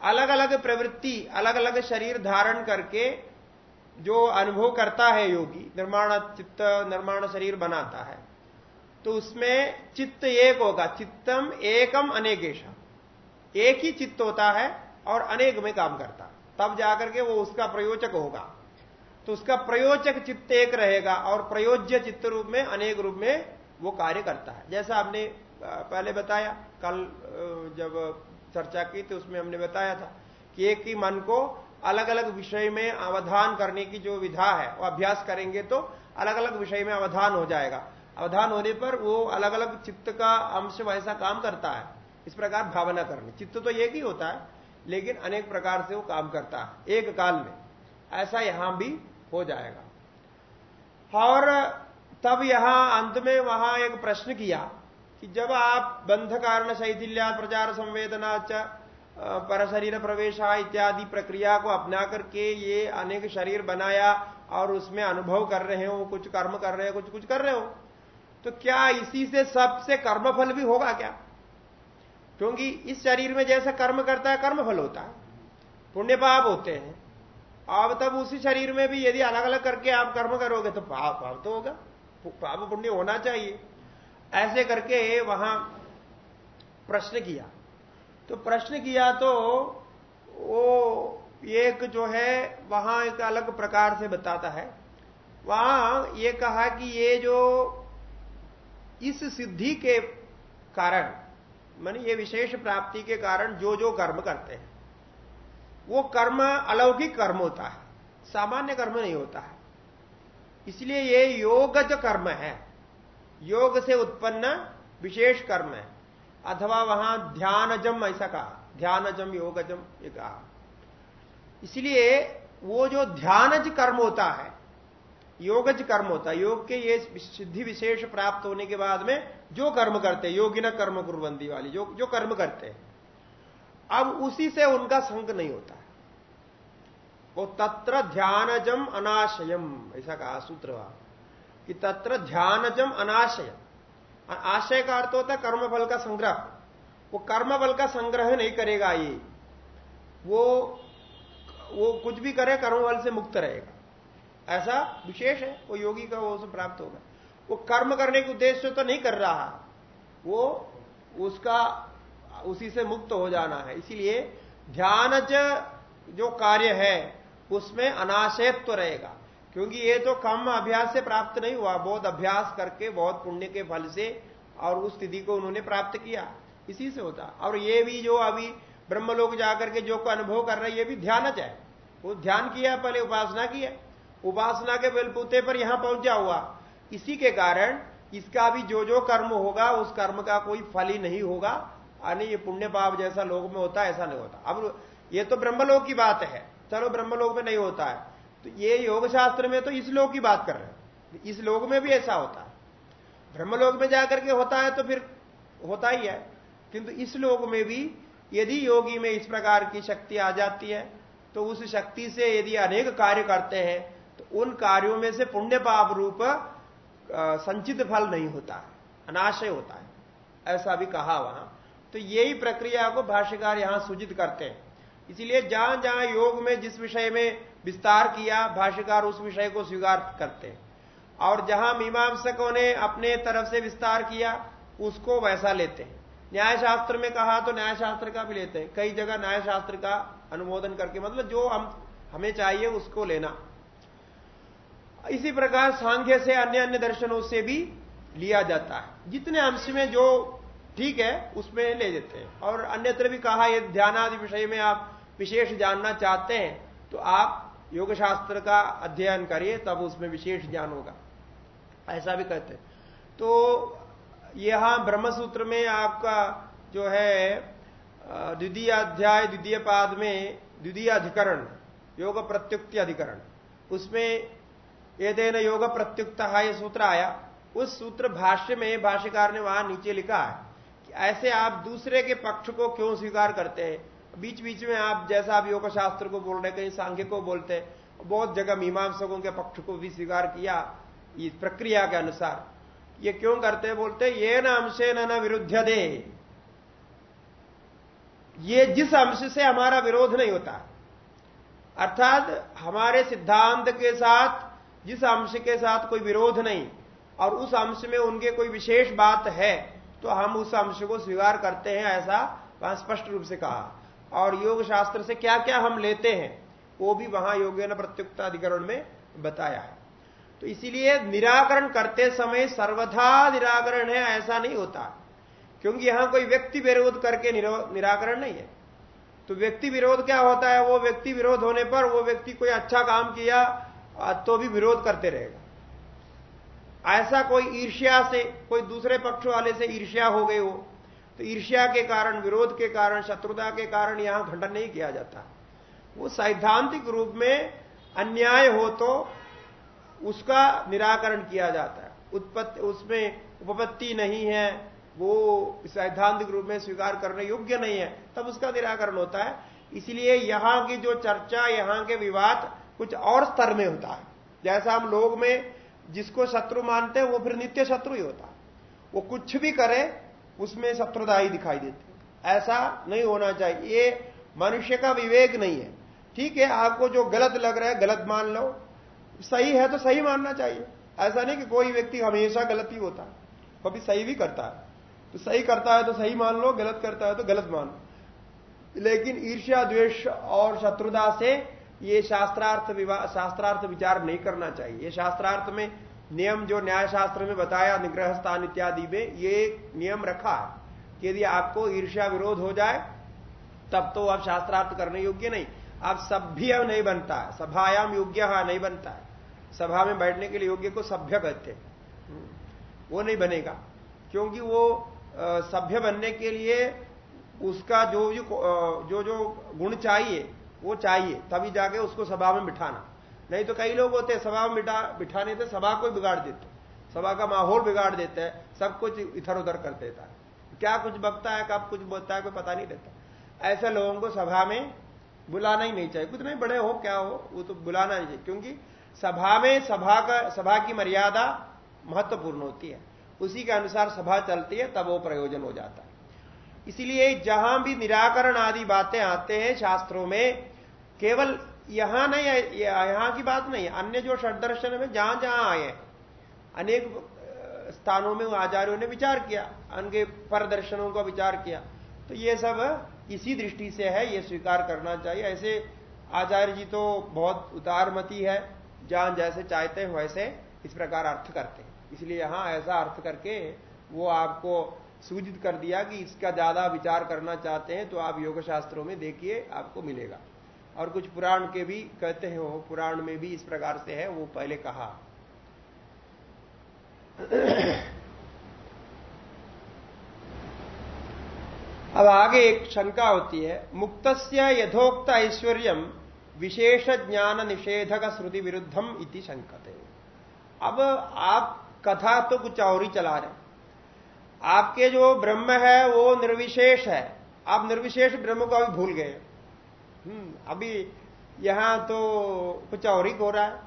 अलग अलग प्रवृत्ति अलग अलग शरीर धारण करके जो अनुभव करता है योगी, निर्माण चित्त, निर्माण शरीर बनाता है। तो उसमें चित्त एक होगा, चित्तम एकम अनेकेशा एक ही चित्त होता है और अनेक में काम करता। तब जाकर के वो उसका प्रयोजक होगा। तो उसका प्रयोजक चित्त एक रहेगा और प्रयोज्य चित्त रूप में, अनेक रूप में वो कार्य करता है। जैसा आपने पहले बताया, कल जब चर्चा की तो उसमें हमने बताया था कि एक ही मन को अलग अलग विषय में अवधान करने की जो विधा है, वो अभ्यास करेंगे तो अलग अलग विषय में अवधान हो जाएगा। अवधान होने पर वो अलग अलग चित्त का अंश वैसा काम करता है। इस प्रकार भावना करनी। चित्त तो एक ही होता है, लेकिन अनेक प्रकार से वो काम करता है, एक काल में। ऐसा यहाँ भी हो जाएगा। और तब यहाँ अंत में वहाँ एक प्रश्न किया कि जब आप बंध कारण शैथिल्या प्रचार संवेदना पर शरीर प्रवेशा इत्यादि प्रक्रिया को अपना करके ये अनेक शरीर बनाया और उसमें अनुभव कर रहे हो, कुछ कर्म कर रहे हो, कुछ कुछ कर रहे हो तो क्या इसी से सबसे कर्मफल भी होगा क्या? क्योंकि इस शरीर में जैसा कर्म करता है, कर्मफल होता है। पुण्य पाप होते हैं। अब तब उसी शरीर में भी यदि अलग अलग करके आप कर्म करोगे तो पाप पाप तो होगा। पाप पुण्य होना चाहिए। ऐसे करके वहाँ प्रश्न किया। तो प्रश्न किया तो वो एक जो है, वहाँ एक अलग प्रकार से बताता है। वहाँ ये कहा कि ये जो इस सिद्धि के कारण, मान ये विशेष प्राप्ति के कारण जो जो कर्म करते हैं, वो कर्म अलौकिक कर्म होता है, सामान्य कर्म नहीं होता है। इसलिए ये योगज कर्म है। योग से उत्पन्न विशेष कर्म है। अथवा वहाँ ध्यानजम, ऐसा कहा। ध्यानजम, योगजम, ये कहा। इसलिए वो जो ध्यानज कर्म होता है, योगज कर्म होता है, योग के ये सिद्धि विशेष प्राप्त होने के बाद में जो कर्म करते हैं योगी न कर्म कुरबंदी वाली, जो जो कर्म करते हैं, अब उसी से उनका संग नहीं होता। वो तत्र ध्यानजम अनाशयम, ऐसा कहा सूत्र कि तत्र ध्यानजम अनाशय। आशय का अर्थ होता है कर्मफल का संग्रह। वो कर्मफल का संग्रह नहीं करेगा ये। वो वो कुछ भी करे, कर्मफल से मुक्त रहेगा। ऐसा विशेष है, वो योगी का वो उसे प्राप्त होगा। वो कर्म करने के उद्देश्य तो नहीं कर रहा। वो उसका, उसी से मुक्त हो जाना है। इसीलिए ध्यान जो कार्य है, उसमें अनाशयत्व रहेगा। क्योंकि ये तो कम अभ्यास से प्राप्त नहीं हुआ, बहुत अभ्यास करके, बहुत पुण्य के फल से और उस स्थिति को उन्होंने प्राप्त किया। इसी से होता। और ये भी जो अभी ब्रह्मलोक जाकर के जो को अनुभव कर रहे ये भी ध्यान है। वो ध्यान किया, पहले उपासना किया उपासना के बलबूते पर यहाँ पहुँचा हुआ। इसी के कारण इसका भी जो जो कर्म होगा, उस कर्म का कोई फल ही नहीं होगा। यानी ये पुण्य पाप जैसा लोग में होता है, ऐसा नहीं होता। अब ये तो ब्रह्मलोक की बात है। चलो ब्रह्मलोक में नहीं होता है। तो ये योग शास्त्र में तो इस लोक की बात कर रहे हैं। इस लोक में भी ऐसा होता है। ब्रह्मलोक में जाकर के होता है तो फिर होता ही है। किंतु इस लोक में भी यदि योगी में इस प्रकार की शक्ति आ जाती है तो उस शक्ति से यदि अनेक कार्य करते हैं तो उन कार्यों में से पुण्य पाप रूप संचित फल नहीं होता है, अनाशय होता है। ऐसा भी कहा वहाँ। तो यही प्रक्रिया को भाष्यकार यहाँ सूचित करते हैं। इसीलिए जहाँ जहाँ योग में जिस विषय में विस्तार किया, भाष्यकार उस विषय को स्वीकार करते। और जहाँ मीमांसकों ने अपने तरफ़ से विस्तार किया, उसको वैसा लेते हैं। न्याय शास्त्र में कहा तो न्याय शास्त्र का भी लेते हैं। कई जगह न्याय शास्त्र का अनुमोदन करके मतलब जो हम, हमें चाहिए उसको लेना। इसी प्रकार सांख्य से अन्य अन्य दर्शनों से भी लिया जाता है। जितने अंश में जो ठीक है, उसमें ले लेते हैं। और अन्यत्र भी कहा ध्यान आदि विषय में आप विशेष जानना चाहते हैं तो आप योग शास्त्र का अध्ययन करिए, तब उसमें विशेष ज्ञान होगा। ऐसा भी कहते तो यहाँ ब्रह्मसूत्र में आपका जो है द्वितीय अध्याय, द्वितीय पाद में द्वितीय अधिकरण योग प्रत्युक्ति अधिकरण, उसमें ये देना योग प्रत्युक्त ये सूत्र आया। उस सूत्र भाष्य में भाष्यकार ने वहाँ नीचे लिखा है कि ऐसे आप दूसरे के पक्ष को क्यों स्वीकार करते हैं? बीच बीच में आप जैसा आप योग शास्त्र को बोल रहे कहीं सांख्य को बोलते हैं, बहुत जगह मीमांसकों के पक्ष को भी स्वीकार किया इस प्रक्रिया के अनुसार। ये क्यों करते हैं? बोलते ये न अंशे न विरुद्ध दे ये जिस अंश से हमारा विरोध नहीं होता, अर्थात हमारे सिद्धांत के साथ, जिस अंश के साथ कोई विरोध नहीं, और उस अंश में उनके कोई विशेष बात है तो हम उस अंश को स्वीकार करते हैं, ऐसा वहाँ स्पष्ट रूप से कहा। और योग शास्त्र से क्या क्या हम लेते हैं, वो भी वहाँ योग्य प्रत्युक्त अधिकरण में बताया है। तो इसीलिए निराकरण करते समय सर्वथा निराकरण है, ऐसा नहीं होता। क्योंकि यहाँ कोई व्यक्ति विरोध करके निराकरण नहीं है। तो व्यक्ति विरोध क्या होता है, वो व्यक्ति विरोध होने पर वो व्यक्ति कोई अच्छा काम किया तो भी विरोध करते रहेगा। ऐसा कोई ईर्ष्या से, कोई दूसरे पक्ष वाले से ईर्ष्या हो गई हो तो ईर्ष्या के कारण, विरोध के कारण, शत्रुता के कारण यहाँ खंडन नहीं किया जाता। वो सैद्धांतिक रूप में अन्याय हो तो उसका निराकरण किया जाता है। उत्पत्ति, उसमें उपपत्ति नहीं है, वो सैद्धांतिक रूप में स्वीकार करने योग्य नहीं है, तब उसका निराकरण होता है। इसलिए यहाँ की जो चर्चा, यहाँ के विवाद कुछ और स्तर में होता है। जैसा हम लोग में जिसको शत्रु मानते हैं, वो फिर नित्य शत्रु ही होता है। वो कुछ भी करे उसमें शत्रुदाई दिखाई देते ऐसा नहीं होना चाहिए। ये मनुष्य का विवेक नहीं है। ठीक है, आपको जो गलत लग रहा है, गलत मान लो। सही है तो सही मानना चाहिए। ऐसा नहीं कि कोई व्यक्ति हमेशा गलत ही होता। है कभी सही भी करता है। तो सही करता है तो सही मान लो, गलत करता है तो गलत मान लो। लेकिन ईर्ष्या, द्वेष और शत्रुता से ये शास्त्रार्थ शास्त्रार्थ विचार नहीं करना चाहिए। ये शास्त्रार्थ में नियम जो न्याय शास्त्र में बताया निग्रह स्थान इत्यादि में ये नियम रखा है कि यदि आपको ईर्ष्या विरोध हो जाए तब तो आप शास्त्रार्थ करने योग्य नहीं। आप सभ्य नहीं बनता है सभायाम योग्य नहीं बनता है। सभा में बैठने के लिए योग्य को सभ्य कहते हैं। हम्म, वो नहीं बनेगा क्योंकि वो सभ्य बनने के लिए उसका जो जो जो गुण चाहिए वो चाहिए तभी जाके उसको सभा में बिठाना। नहीं तो कई लोग होते सभा में बिठा बिठाने से सभा को बिगाड़ देते सभा का माहौल बिगाड़ देते हैं, सब कुछ इधर उधर कर देता है। क्या कुछ बकता है, कब कुछ बोलता है, कोई पता नहीं रहता। ऐसे लोगों को सभा में बुलाना ही नहीं चाहिए। कुछ नहीं बड़े हो, क्या हो, वो तो बुलाना नहीं चाहिए, क्योंकि सभा में सभा का, सभा की मर्यादा महत्वपूर्ण होती है। उसी के अनुसार सभा चलती है, तब वो प्रयोजन हो जाता है। इसीलिए जहाँ भी निराकरण आदि बातें आते हैं शास्त्रों में, केवल यहाँ नहीं यहाँ की बात नहीं अन्य जो षडदर्शन में जहाँ जहाँ आए अनेक स्थानों में आचार्यों ने विचार किया उनके पर दर्शनों का विचार किया। तो ये सब इसी दृष्टि से है, ये स्वीकार करना चाहिए। ऐसे आचार्य जी तो बहुत उतारमती है, जहाँ जैसे चाहते हैं वैसे इस प्रकार अर्थ करते हैं। इसलिए यहाँ ऐसा अर्थ करके वो आपको सूचित कर दिया कि इसका ज़्यादा विचार करना चाहते हैं तो आप योग शास्त्रों में देखिए, आपको मिलेगा। और कुछ पुराण के भी कहते हैं, वो पुराण में भी इस प्रकार से है, वो पहले कहा। अब आगे एक शंका होती है मुक्त यथोक्त ऐश्वर्य विशेष ज्ञान निषेधक श्रुति विरुद्धम इति शंकते। अब आप कथा तो कुछ और ही चला रहे आपके जो ब्रह्म है, वो निर्विशेष है। आप निर्विशेष ब्रह्म को अभी भूल गए अभी यहाँ तो कुछ और ही हो रहा है।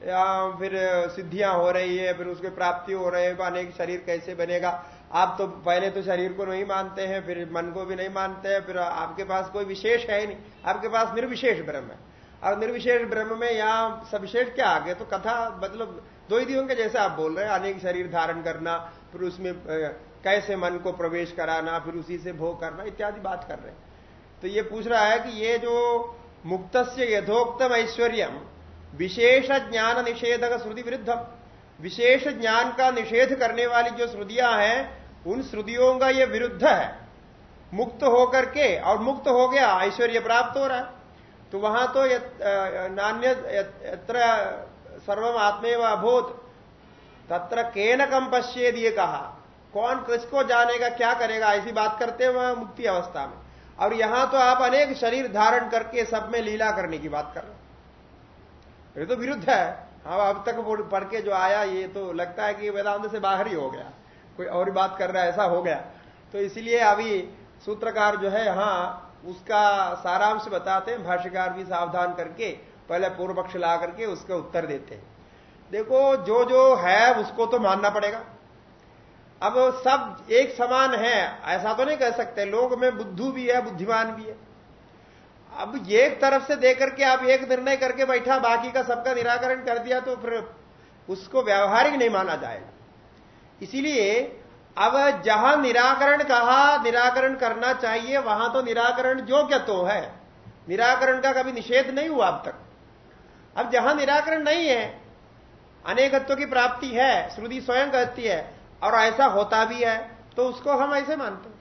या फिर सिद्धियाँ हो रही है, फिर उसके प्राप्ति हो रही है अनेक शरीर कैसे बनेगा। आप तो पहले तो शरीर को नहीं मानते हैं, फिर मन को भी नहीं मानते हैं, फिर आपके पास कोई विशेष है ही नहीं। आपके पास निर्विशेष ब्रह्म है। और निर्विशेष ब्रह्म में यहाँ सविशेष क्या आगे तो कथा मतलब दो ही दिनों के जैसे आप बोल रहे हैं अनेक शरीर धारण करना, फिर उसमें कैसे मन को प्रवेश कराना, फिर उसी से भोग करना, इत्यादि बात कर रहे हैं। तो ये पूछ रहा है कि ये जो मुक्त से यथोक्तम ऐश्वर्य विशेष ज्ञान निषेधक श्रुति विरुद्धम विशेष ज्ञान का निषेध करने वाली जो श्रुतियाँ हैं, उन श्रुतियों का ये विरुद्ध है। मुक्त होकर के, और मुक्त हो गया, ऐश्वर्य प्राप्त हो रहा है। तो वहाँ तो नान्य सर्वम आत्मेव अभूत, तत्र केन कम पश्चेद ये कहा। कौन किसको जानेगा, क्या करेगा, ऐसी बात करते हैं वहाँ मुक्ति अवस्था में। और यहाँ तो आप अनेक शरीर धारण करके सब में लीला करने की बात कर रहे ये तो विरुद्ध है। हाँ अब तक पढ़ के जो आया, ये तो लगता है कि वेदांत से बाहर ही हो गया। कोई और बात कर रहा है, ऐसा हो गया। तो इसलिए अभी सूत्रकार जो है हाँ उसका सारांश बताते हैं, भाष्यकार भी सावधान करके, पहले पूर्व पक्ष ला करके उसका उत्तर देते हैं। देखो जो जो है, उसको तो मानना पड़ेगा। अब सब एक समान है। ऐसा तो नहीं कह सकते। लोग में बुद्धू भी है, बुद्धिमान भी है। अब एक तरफ़ से देकर के आप एक निर्णय करके बैठा, बाकी का सबका निराकरण कर दिया तो फिर उसको व्यावहारिक नहीं माना जाएगा। इसीलिए अब जहाँ निराकरण कहा, निराकरण करना चाहिए, वहाँ तो निराकरण जो क्या तो है। निराकरण का कभी निषेध नहीं हुआ अब तक। अब जहाँ निराकरण नहीं है, अनेकत्व की प्राप्ति है, श्रुति स्वयं कहती है और ऐसा होता भी है तो उसको हम ऐसे मानते हैं।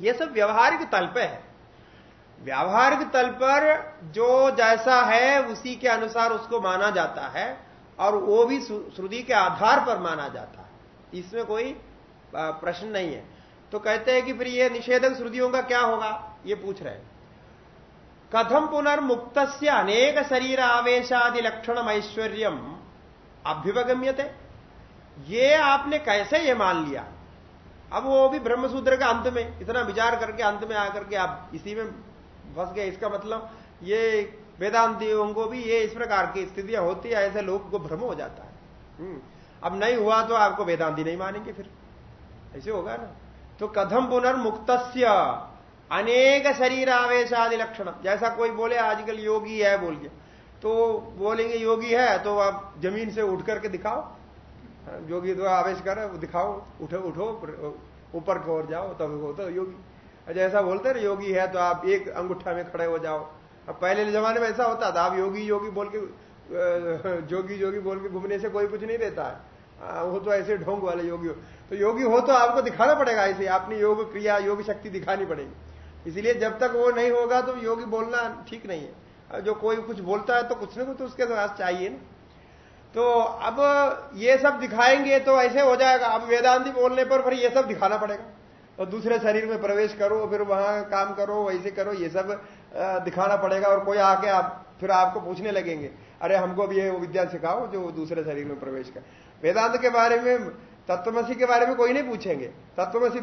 यह सब व्यवहारिक तल पे है। व्यावहारिक तल पर जो जैसा है, उसी के अनुसार उसको माना जाता है, और वो भी श्रुति के आधार पर माना जाता है। इसमें कोई प्रश्न नहीं है। तो कहते हैं कि फिर ये निषेधक श्रुतियों का क्या होगा? ये पूछ रहे हैं। कथम पुनर्मुक्त अनेक शरीर आवेशादि लक्षण ऐश्वर्य अभ्युपगम्यते। ये आपने कैसे ये मान लिया? अब वो भी ब्रह्मसूत्र का अंत में इतना विचार करके अंत में आकर के आप इसी में फंस गए। इसका मतलब ये वेदांतियों को भी ये इस प्रकार की स्थितियाँ होती है ऐसे लोग को भ्रम हो जाता है। हम्म, अब नहीं हुआ तो आपको वेदांति नहीं मानेंगे फिर। ऐसे होगा ना? तो कथम पुनर्मुक्त अनेक शरीर आवेश आदि लक्षण। जैसा कोई बोले आजकल योगी है बोल के तो बोलेंगे योगी है तो आप ज़मीन से उठ करके दिखाओ। योगी तो आवेश कर दिखाओ, उठो उठो ऊपर की ओर जाओ, तब हो तो योगी। जैसा बोलते ना, योगी है तो आप एक अंगूठा में खड़े हो जाओ। अब पहले जमाने में ऐसा होता था, आप योगी योगी बोल के जोगी जोगी बोल के घूमने से कोई कुछ नहीं देता है। वो तो ऐसे ढोंग वाले योगी हो। तो योगी हो तो आपको दिखाना पड़ेगा, ऐसे अपनी योग क्रिया, योग शक्ति दिखानी पड़ेगी। इसलिए जब तक वो नहीं होगा तो योगी बोलना ठीक नहीं है। जो कोई कुछ बोलता है तो कुछ ना कुछ तो उसके पास चाहिए ना। तो अब ये सब दिखाएँगे तो ऐसे हो जाएगा। अब वेदांति बोलने पर फिर ये सब दिखाना पड़ेगा। और दूसरे शरीर में प्रवेश करो, फिर वहाँ काम करो, वैसे करो, ये सब दिखाना पड़ेगा और कोई आके आप, फिर आपको पूछने लगेंगे, अरे, हमको भी ये विद्या सिखाओ जो दूसरे शरीर में प्रवेश कर। वेदांत के बारे में, तत्वमसी के बारे में कोई नहीं पूछेंगे। तत्वमसी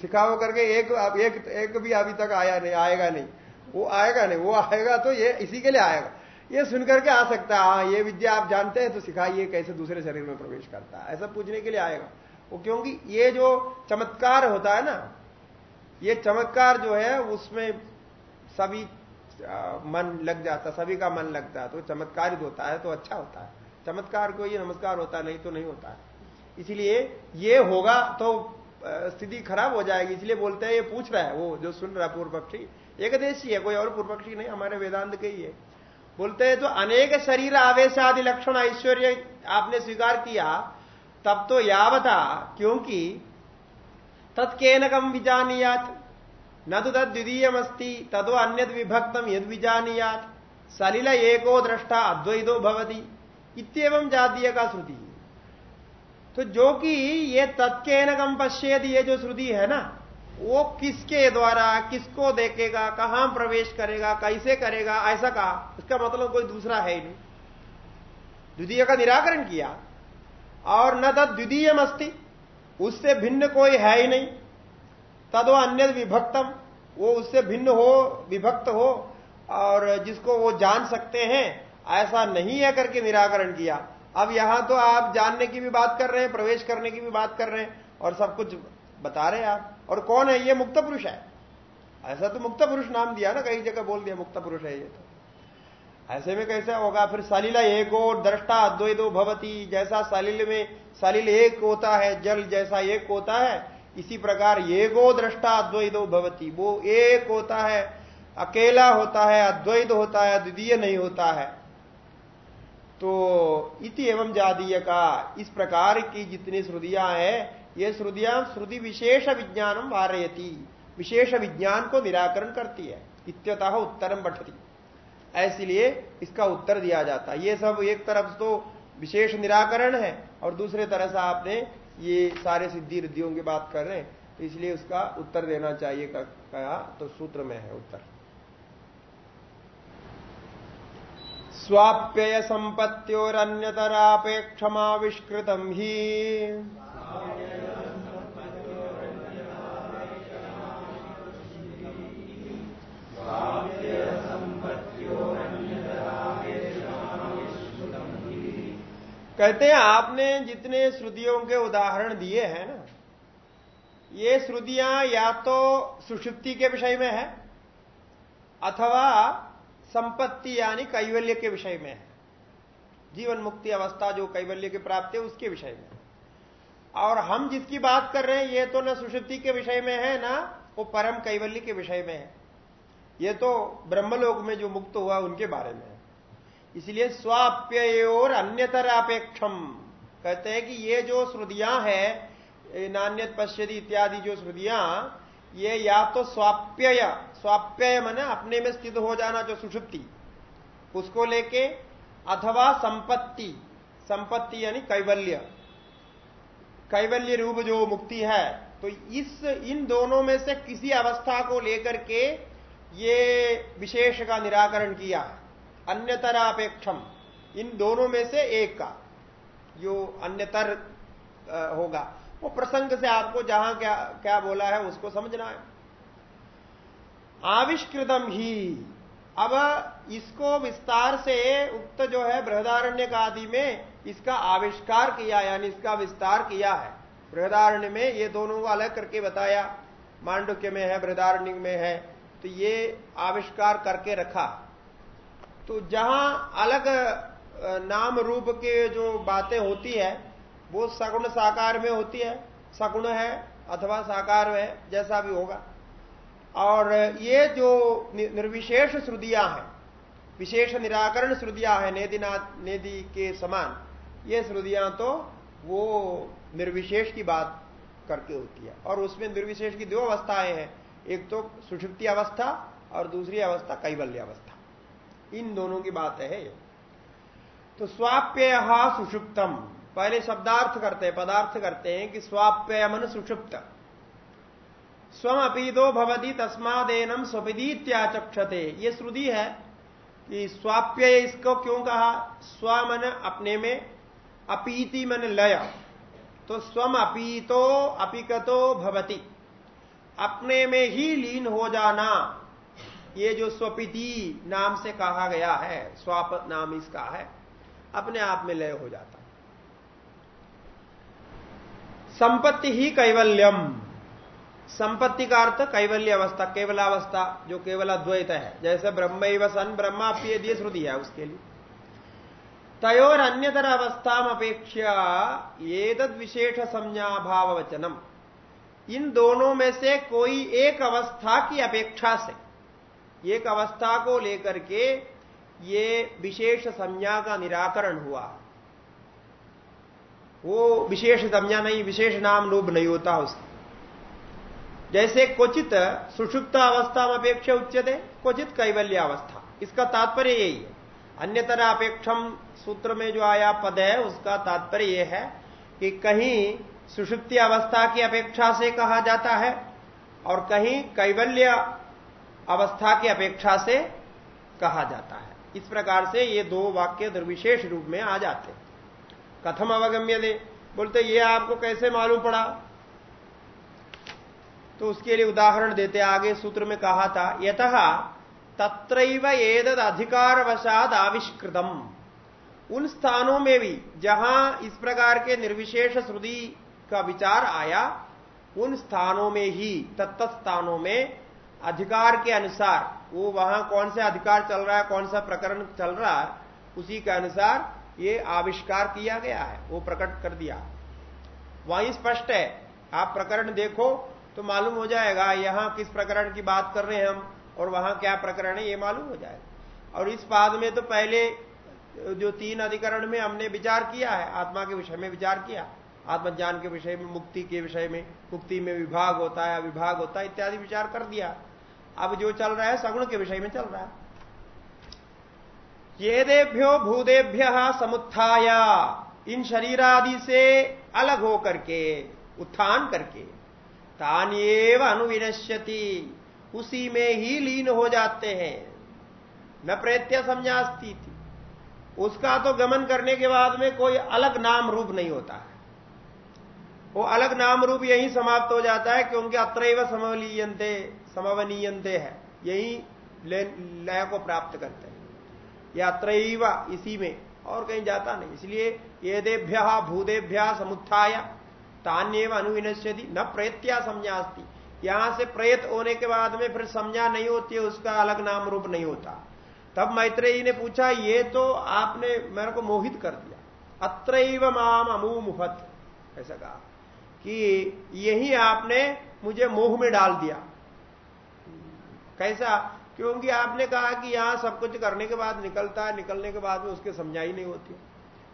सिखाओ करके एक एक एक भी अभी तक आया नहीं, आएगा नहीं। वो आएगा नहीं, वो आएगा तो ये इसी के लिए आएगा। ये सुनकर के आ सकता है हाँ ये विद्या आप जानते हैं तो सिखाइए कैसे दूसरे शरीर में प्रवेश करता है। ऐसा पूछने के लिए आएगा। वो क्योंकि ये जो चमत्कार होता है ना, ये चमत्कार जो है, उसमें सभी मन लग जाता, सभी का मन लगता है तो चमत्कारित होता है तो अच्छा होता है। चमत्कार को ये नमस्कार होता नहीं तो नहीं होता है। इसलिए ये होगा तो स्थिति खराब हो जाएगी, इसलिए बोलते हैं, ये पूछ रहा है वो, जो सुन रहा पूर्व पक्षी एक देशी है, कोई और पूर्व पक्षी नहीं, हमारे वेदांत के ही है। बोलते हैं तो अनेक शरीर आवेश आदि लक्षण ऐश्वर्य आपने स्वीकार किया, तब तो यावता, क्योंकि तत्केन कम विजानियात। न तो तद द्वितीयमस्ती, तदो अन्य विभक्तम यद विजानियात। सलिल एको दृष्टा अद्वैतो भवती इतम जातीय का श्रुति। तो जो कि ये तत्केन कम पश्चेद ये जो श्रुति है ना वो किसके द्वारा, किसको देखेगा, कहाँ प्रवेश करेगा, कैसे करेगा, ऐसा कहा। इसका मतलब कोई दूसरा है ही नहीं। द्वितीय का निराकरण किया। और न तद द्वितीय मस्ती उससे भिन्न कोई है ही नहीं। तदो अन्य विभक्तम, वो उससे भिन्न हो, विभक्त हो, और जिसको वो जान सकते हैं, ऐसा नहीं है करके निराकरण किया। अब यहाँ तो आप जानने की भी बात कर रहे हैं, प्रवेश करने की भी बात कर रहे हैं, और सब कुछ बता रहे आप, और कौन है? ये मुक्त पुरुष है। ऐसा तो मुक्त पुरुष नाम दिया ना, कई जगह बोल दिया मुक्त पुरुष है ये तो। ऐसे में कैसे होगा? फिर सलीला एक और, दृष्टा अद्वैतो भवती, जैसा सलील में सलील एक होता है, जल जैसा एक होता है, इसी प्रकार गो दृष्टा अद्वैतो भवती, वो एक होता है, अकेला होता है, अद्वैत होता है, द्वितीय नहीं होता है। तो इति एवं जातीय का, इस प्रकार की जितनी श्रुदियाँ हैं ये श्रुदियाँ श्रुति विशेष विज्ञानम वारयती, विशेष विज्ञान को निराकरण करती है, इत्यतः उत्तरम बढ़ती ऐसीलिए इसका उत्तर दिया जाता है। ये सब एक तरफ़ तो विशेष निराकरण है और दूसरे तरह से आपने ये सारे सिद्धि रिद्धियों की बात कर रहे हैं तो इसलिए उसका उत्तर देना चाहिए कहा तो सूत्र में है उत्तर। स्वाप्यय संपत्तिरन्यतरापेक्षमाविष्कृतम ही। कहते हैं, आपने जितने श्रुतियों के उदाहरण दिए हैं ना, ये श्रुतियाँ या तो सुषुप्ति के विषय में है, अथवा संपत्ति यानी कैवल्य के विषय में है। जीवन मुक्ति अवस्था जो कैवल्य की प्राप्ति है, उसके विषय में। और हम जिसकी बात कर रहे हैं, ये तो ना सुषुप्ति के विषय में है, ना वो परम कैवल्य के विषय में है। ये तो ब्रह्मलोक में जो मुक्त हुआ, उनके बारे में है। इसलिए स्वाप्य और अन्यतर अपेक्षम कहते हैं कि ये जो श्रुदियाँ है नान्यत पश्यति इत्यादि जो श्रुदियाँ ये या तो स्वाप्यय स्वाप्यय मन अपने में स्थित हो जाना जो सुषुप्ति, उसको लेके अथवा संपत्ति संपत्ति यानी कैवल्य। कैवल्य रूप जो मुक्ति है तो इस, इन दोनों में से किसी अवस्था को लेकर के ये विशेष का निराकरण किया है। अन्यतरापेक्षम। इन दोनों में से एक का जो अन्यतर होगा। वो प्रसंग से आपको जहाँ क्या क्या बोला है उसको समझना है। आविष्कृतम ही। अब इसको विस्तार से उक्त जो है बृहदारण्य का आदि में इसका आविष्कार किया, यानी इसका विस्तार किया है। बृहदारण्य में ये दोनों को अलग करके बताया। मांडुक्य में है, बृहदारण्य में है। तो ये आविष्कार करके रखा। तो जहाँ अलग नाम रूप के जो बातें होती है, वो सगुण साकार में होती है। सगुण है अथवा साकार है जैसा भी होगा। और ये जो निर्विशेष श्रुदियाँ हैं, विशेष निराकरण श्रुदियाँ हैं नेदिनाथ नेदी के समान, ये श्रुदियाँ तो वो निर्विशेष की बात करके होती है। और उसमें निर्विशेष की दो अवस्थाएँ हैं, एक तो सुषुप्ति अवस्था और दूसरी अवस्था कैवल्य अवस्था। इन दोनों की बात है तो स्वाप्य सुषुप्तम। पहले शब्दार्थ करते हैं, पदार्थ करते हैं कि स्वाप्य मन सुषुप्त। स्वम अपीदो भवती तस्मादेनम स्वपिदीत्याचक्षते ये श्रुति है कि स्वाप्य इसको क्यों कहा? स्वमन अपने में, अपीति मन लय। तो स्वम अपीतो अपिकतो भवती। अपने में ही लीन हो जाना। ये जो स्वपिति नाम से कहा गया है, स्वाप नाम इसका है, अपने आप में लय हो जाता। संपत्ति ही कैवल्यम। संपत्ति का अर्थ कैवल्य अवस्था, केवलावस्था, जो केवल अद्वैत है। जैसे ब्रह्म सन ब्रह्मा दिए श्रुति है उसके लिए। तयोर अन्यतर अवस्था अपेक्षा ये तद विशेष संज्ञा भाव वचनम इन दोनों में से कोई एक अवस्था की अपेक्षा से एक अवस्था को लेकर के ये विशेष संज्ञा का निराकरण हुआ। वो विशेष संज्ञा नहीं, विशेष नाम लोभ नहीं होता उसका। जैसे क्वचित सुषुप्त अवस्था में अपेक्षा उच्चते क्वचित कैवल्य अवस्था इसका तात्पर्य यही है। अन्यतर अपेक्षम सूत्र में जो आया पद है, उसका तात्पर्य यह है कि कहीं सुषुप्ति अवस्था की अपेक्षा से कहा जाता है और कहीं कैवल्य अवस्था की अपेक्षा से कहा जाता है। इस प्रकार से ये दो वाक्य दुर्विशेष रूप में आ जाते कथम अवगम्य दे। बोलते, ये आपको कैसे मालूम पड़ा? तो उसके लिए उदाहरण देते, आगे सूत्र में कहा था यथ तत्रैव एदद अधिकारवशाद आविष्कृतम। उन स्थानों में भी जहाँ इस प्रकार के निर्विशेष श्रुति का विचार आया, उन स्थानों में ही तत्त स्थानों में अधिकार के अनुसार, वो वहाँ कौन सा अधिकार चल रहा है, कौन सा प्रकरण चल रहा है, उसी के अनुसार ये आविष्कार किया गया है, वो प्रकट कर दिया। वहीं स्पष्ट है, आप प्रकरण देखो तो मालूम हो जाएगा, यहाँ किस प्रकरण की बात कर रहे हैं हम और वहाँ क्या प्रकरण है, ये मालूम हो जाएगा और इस बाद में तो पहले, जो तीन अधिकरण में हमने विचार किया है, आत्मा के विषय में विचार किया, आत्मज्ञान के विषय में, मुक्ति के विषय में, मुक्ति में विभाग होता है, अविभाग होता है, इत्यादि विचार कर दिया। अब जो चल रहा है, सगुण के विषय में चल रहा है। ये देभ्यो भूदेभ्य समुत्थाया। इन शरीरादि से अलग हो करके उत्थान करके तानिएव अनुविनश्यति। उसी में ही लीन हो जाते हैं। न प्रत्यय समझास्ती थी। उसका तो गमन करने के बाद में कोई अलग नाम रूप नहीं होता है। वो अलग नाम रूप यही समाप्त हो जाता है क्योंकि अत्र समवलीयंते समवनीयंते है। यही लय को प्राप्त करते हैं। या अत्र इसी में और कहीं जाता नहीं। इसलिए ये देभ्य भूदेभ्य समुत्थाय, तान्यव अनुविनश्यति, न प्रयत्या समझास्ती यहाँ से प्रयत होने के बाद में फिर समझा नहीं होती है, उसका अलग नाम रूप नहीं होता। तब मैत्रेयी ने पूछा, ये तो आपने मेरे को मोहित कर दिया। अत्र माम अमू मुहत ऐसा कहा कि यही आपने मुझे मोह में डाल दिया। कैसा? क्योंकि आपने कहा कि यहाँ सब कुछ करने के बाद निकलता है, निकलने के बाद में उसके समझाई नहीं होती।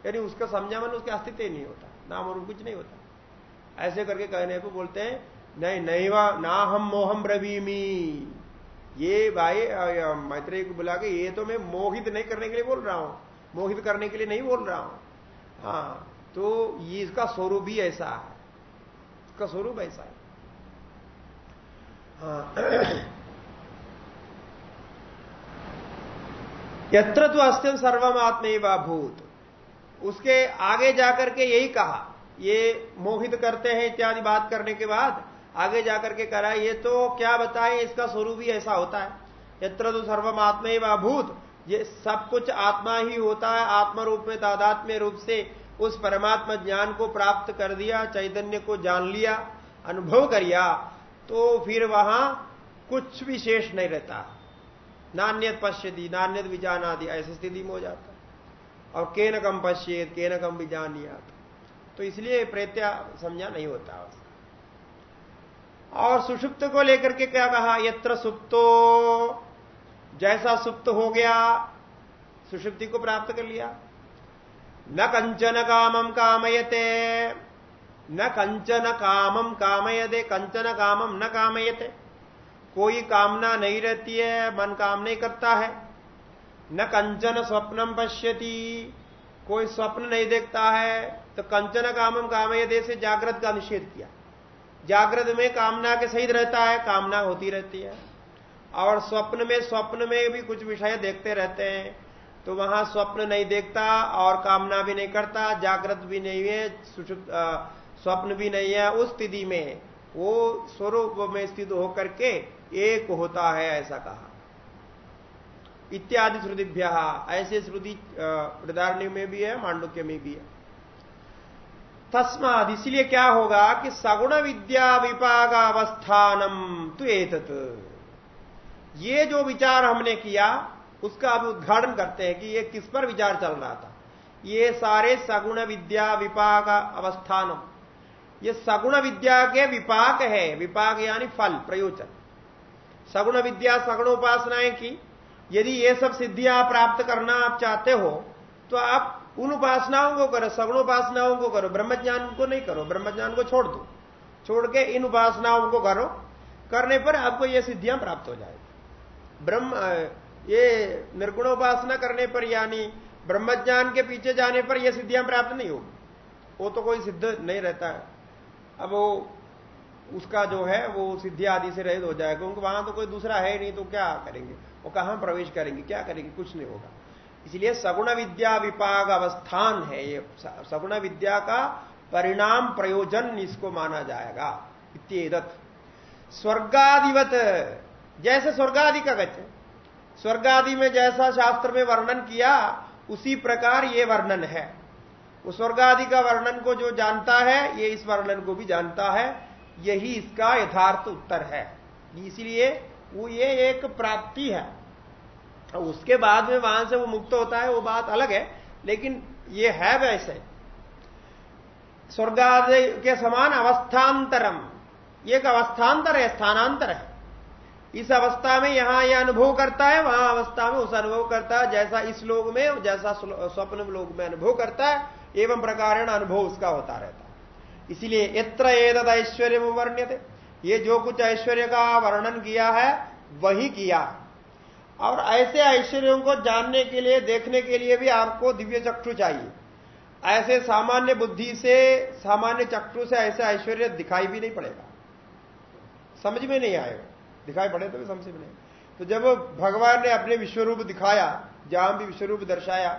यानी उसका समझा मन उसके अस्तित्व ही नहीं होता, नाम और कुछ नहीं होता। ऐसे करके कहने को बोलते हैं, नहीं नहीं ना हम मोहम ब्रवीमी। ये भाई मैत्रेय को बुला के, ये तो मैं मोहित नहीं करने के लिए बोल रहा हूँ। मोहित करने के लिए नहीं बोल रहा हूँ। हाँ तो ये इसका स्वरूप ही ऐसा है। इसका स्वरूप ऐसा है। हाँ। यत्र तो अस्त्यम सर्वमात्म भूत उसके आगे जाकर के यही कहा, ये मोहित करते हैं इत्यादि बात करने के बाद, आगे जाकर के करा, ये तो क्या बताएँ, इसका स्वरूप ही ऐसा होता है। यत्र तो सर्वमात्म भूत ये सब कुछ आत्मा ही होता है आत्मा रूप में, तादात्म्य रूप से उस परमात्मा ज्ञान को प्राप्त कर दिया, चैतन्य को जान लिया, अनुभव करिया तो फिर वहाँ कुछ भी शेष नहीं रहता। नान्यत पश्यति, नान्यत विजानादि ऐसी स्थिति में हो जाता और के न कम पश्येत के न कम विजानिया तो इसलिए प्रेत्या समझा नहीं होता और सुषुप्त को लेकर के क्या कहा? यत्र सुप्तो, जैसा सुप्त हो गया, सुषुप्ति को प्राप्त कर लिया। न कंचन कामम कामयते, न कंचन कामम कामयते कंचन कामम न कामयते। कोई कामना नहीं रहती है, मन काम नहीं करता है। न कंचन स्वप्नम पश्यति। कोई स्वप्न नहीं देखता है तो कंचन कामम कामयते से जागृत का निषेध किया। जागृत में कामना के सहित रहता है, कामना होती रहती है। और स्वप्न में स्वप्न में भी कुछ विषय देखते रहते हैं तो वहाँ स्वप्न नहीं देखता और कामना भी नहीं करता, जागृत भी नहीं है स्वप्न भी नहीं है। उस स्थिति में, वो स्वरूप में स्थित होकर के एक होता है, ऐसा कहा। इत्यादि श्रुतिभ्य, ऐसे श्रुति वृदारण्य में भी है, मांडुक्य में भी है। तस्माद इसलिए क्या होगा कि सगुण विद्या विपाग अवस्थानम तो एतत। ये जो विचार हमने किया, उसका अभी उद्घाटन करते हैं कि ये किस पर विचार चल रहा था। ये सारे सगुण विद्या विपाक अवस्थानम ये सगुण विद्या के विपाक है, विपाक यानी फल, प्रयोजन। सगुण विद्या सगुण उपासनाएँ की। यदि ये सब सिद्धियाँ प्राप्त करना आप चाहते हो तो आप उन उपासनाओं को करो सगुण उपासनाओं को करो, ब्रह्मज्ञान को नहीं करो, ब्रह्मज्ञान को छोड़ दो। छोड़ के इन उपासनाओं को करो, करने पर आपको ये सिद्धियाँ प्राप्त हो जाएगी। ब्रह्म ये निर्गुण उपासना करने पर यानी ब्रह्मज्ञान के पीछे जाने पर यह सिद्धियाँ प्राप्त नहीं होगी। वो तो कोई सिद्ध नहीं रहता है। अब वो उसका जो है वो सिद्धि आदि से रहित हो जाएगा क्योंकि वहाँ तो कोई दूसरा है नहीं तो क्या करेंगे? वो कहाँ प्रवेश करेंगे? क्या करेंगे? कुछ नहीं होगा। इसलिए सगुण विद्या विपाग अवस्थान है ये। सगुण विद्या का परिणाम प्रयोजन इसको माना जाएगा। इत्येदत। स्वर्गादिवत। जैसे स्वर्गादि का गच्छ स्वर्गादि में जैसा शास्त्र में वर्णन किया, उसी प्रकार ये वर्णन है। उस स्वर्ग आदि का वर्णन को जो जानता है, ये इस वर्णन को भी जानता है। यही इसका यथार्थ उत्तर है। इसलिए वो ये एक प्राप्ति है। उसके बाद में वहाँ से वो मुक्त होता है, वो बात अलग है, लेकिन ये है वैसे। स्वर्ग आदि के समान अवस्थांतरम। एक अवस्थांतर है, स्थानांतर है। इस अवस्था में यहाँ यह अनुभव करता है, वहाँ अवस्था में उस अनुभव करता है, जैसा इस लोग में, जैसा स्वप्न लोग में अनुभव करता है, एवं प्रकार अनुभव उसका होता रहता है। इसलिए यत्र एदद ऐश्वर्य वर्ण्य थे ये जो कुछ ऐश्वर्य का वर्णन किया है, वही किया। और ऐसे ऐश्वर्यों को जानने के लिए, देखने के लिए भी आपको दिव्य चक्षु चाहिए। ऐसे सामान्य बुद्धि से, सामान्य चक्षु से ऐसे ऐश्वर्य दिखाई भी नहीं पड़ेगा। समझ में नहीं आएगा दिखाई पड़े तो भी समझ में नहीं तो जब भगवान ने अपने विश्वरूप दिखाया, जहाँ भी विश्वरूप दर्शाया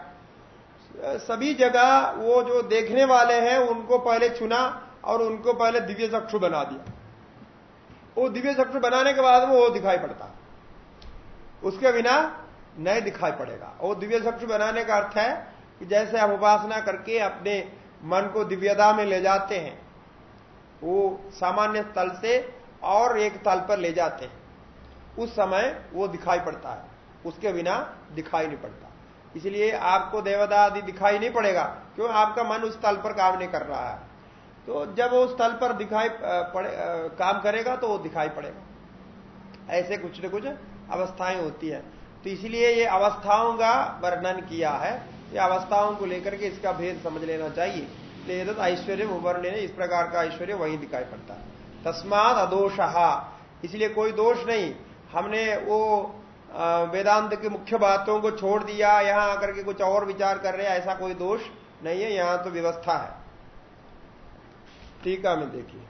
सभी जगह वो जो देखने वाले हैं, उनको पहले चुना और उनको पहले दिव्य चक्षु बना दिया। वो दिव्य चक्षु बनाने के बाद वो दिखाई पड़ता। उसके बिना नहीं दिखाई पड़ेगा। वो दिव्य चक्षु बनाने का अर्थ है कि जैसे हम उपासना करके अपने मन को दिव्यता में ले जाते हैं, वो सामान्य तल से और एक तल पर ले जाते हैं। उस समय वो दिखाई पड़ता है। उसके बिना दिखाई नहीं पड़ता। इसलिए आपको देवता आदि दिखाई नहीं पड़ेगा, क्यों? आपका मन उस तल पर काम नहीं कर रहा है। तो जब वो उस तल पर दिखाई पड़े काम करेगा तो वो दिखाई पड़ेगा। ऐसे कुछ न कुछ अवस्थाएँ होती है। तो इसलिए ये अवस्थाओं का वर्णन किया है। ये अवस्थाओं को लेकर के इसका भेद समझ लेना चाहिए। लेकिन ऐश्वर्य उभरने इस प्रकार का ऐश्वर्य वही दिखाई पड़ता है। तस्मात अदोष। इसलिए कोई दोष नहीं। हमने वो वेदांत की मुख्य बातों को छोड़ दिया, यहाँ आकर के कुछ और विचार कर रहे हैं, ऐसा कोई दोष नहीं है, यहाँ तो व्यवस्था है। टीका में देखिए।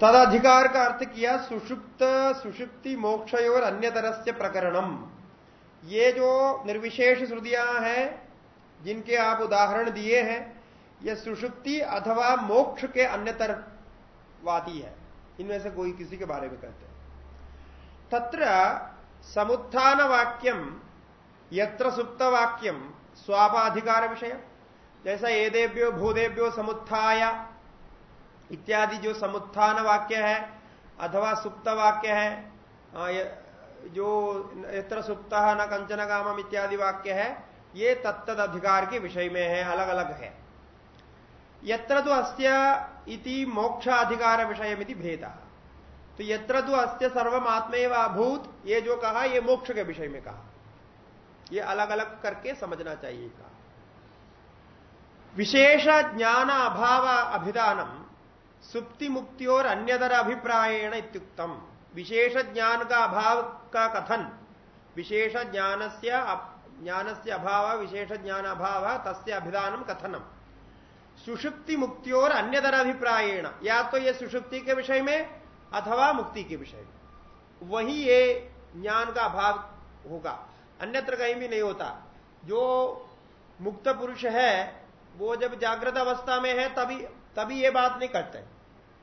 तदाधिकार का अर्थ किया, सुषुप्त, सुषुप्ति मोक्ष और अन्य तरह से प्रकरणम। ये जो निर्विशेष श्रुतियाँ हैं, जिनके आप उदाहरण दिए हैं यह सुषुप्ति अथवा मोक्ष के अन्यतर वादी है। इनमें से कोई किसी के बारे में कहते हैं। तत्र समुत्थान वाक्यम यत्र सुप्त वाक्यम स्वापाधिकार विषय जैसा एदेभ्यो भूदेभ्यो समुत्थाया इत्यादि जो समुत्थान वाक्य है, अथवा सुप्त वाक्य है जो यत्र सुप्त न कंचन कामम इत्यादि वाक्य है, ये तत्द अधिकार के विषय में है अलग अलग है। यत्र तो अस्त्य इति मोक्षाधिकार विषय भेदा। तो यत्र तो अस्त सर्वम आत्मेव अभूत, ये जो कहा, ये मोक्ष के विषय में कहा। ये अलग अलग करके समझना चाहिए कहा। विशेष ज्ञान अभाव अभिधानम, सुप्ति मुक्ति और अन्यतर अभिप्रायण इत्युक्तम। विशेष ज्ञान का अभाव का कथन, विशेष ज्ञान से ज्ञान से अभाव, विशेष ज्ञान अभाव, तस्य अभिधानम कथनम। सुषुप्ति मुक्ति और अन्यतर अभिप्रायण, या तो ये सुषुप्ति के विषय में अथवा मुक्ति के विषय। में वही ये ज्ञान का अभाव होगा। अन्यत्र कहीं भी नहीं होता। जो मुक्त पुरुष है, वो जब जागृत अवस्था में है, तभी तभी ये बात नहीं करते।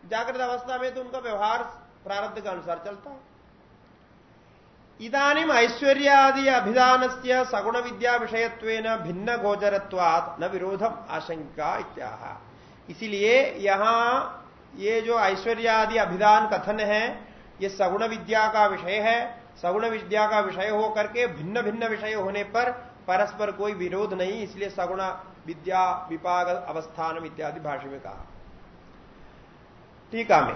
जागृत अवस्था में तो उनका व्यवहार प्रारब्ध के अनुसार चलता है। इधानीम ऐश्वर्यादि अभिधान से सगुण विद्या विषयत्व भिन्न गोचरत्वात न विरोधम आशंका इत्याह। इसीलिए यहाँ ये जो ऐश्वर्यादि अभिधान कथन है, ये सगुण विद्या का विषय है। सगुण विद्या का विषय हो करके भिन्न भिन्न विषय होने पर परस्पर कोई विरोध नहीं, इसलिए सगुण विद्या विपाग अवस्थान इत्यादि भाषा में कहा। टीका में,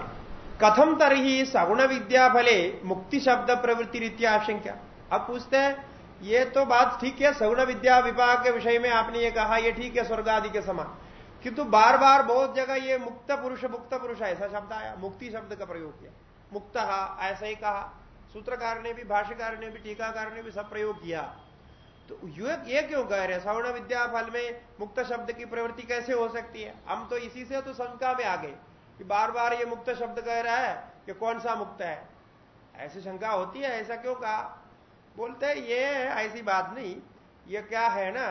कथम तरही सगुण विद्या फले मुक्ति शब्द प्रवृत्ति रीत्या आशंका अब पूछते हैं, ये तो बात ठीक है, सगुण विद्या विभाग के विषय में आपने ये कहा, ये ठीक है स्वर्ग आदि के समान। किंतु बार बार बहुत जगह ये मुक्त पुरुष मुक्त पुरुष, ऐसा शब्द आया, मुक्ति शब्द का प्रयोग किया। मुक्त ऐसा ही कहा। सूत्रकार ने भी, भाष्यकार ने भी, टीकाकार ने भी सब प्रयोग किया। तो युवक ये क्यों कह रहे सवर्ण विद्या फल में मुक्त शब्द की प्रवृत्ति कैसे हो सकती है? हम तो इसी से तो शंका में आ गए कि बार बार ये मुक्त शब्द कह रहा है कि कौन सा मुक्त है। ऐसी शंका होती है, ऐसा क्यों कहा? बोलते हैं, ये ऐसी बात नहीं। ये क्या है ना?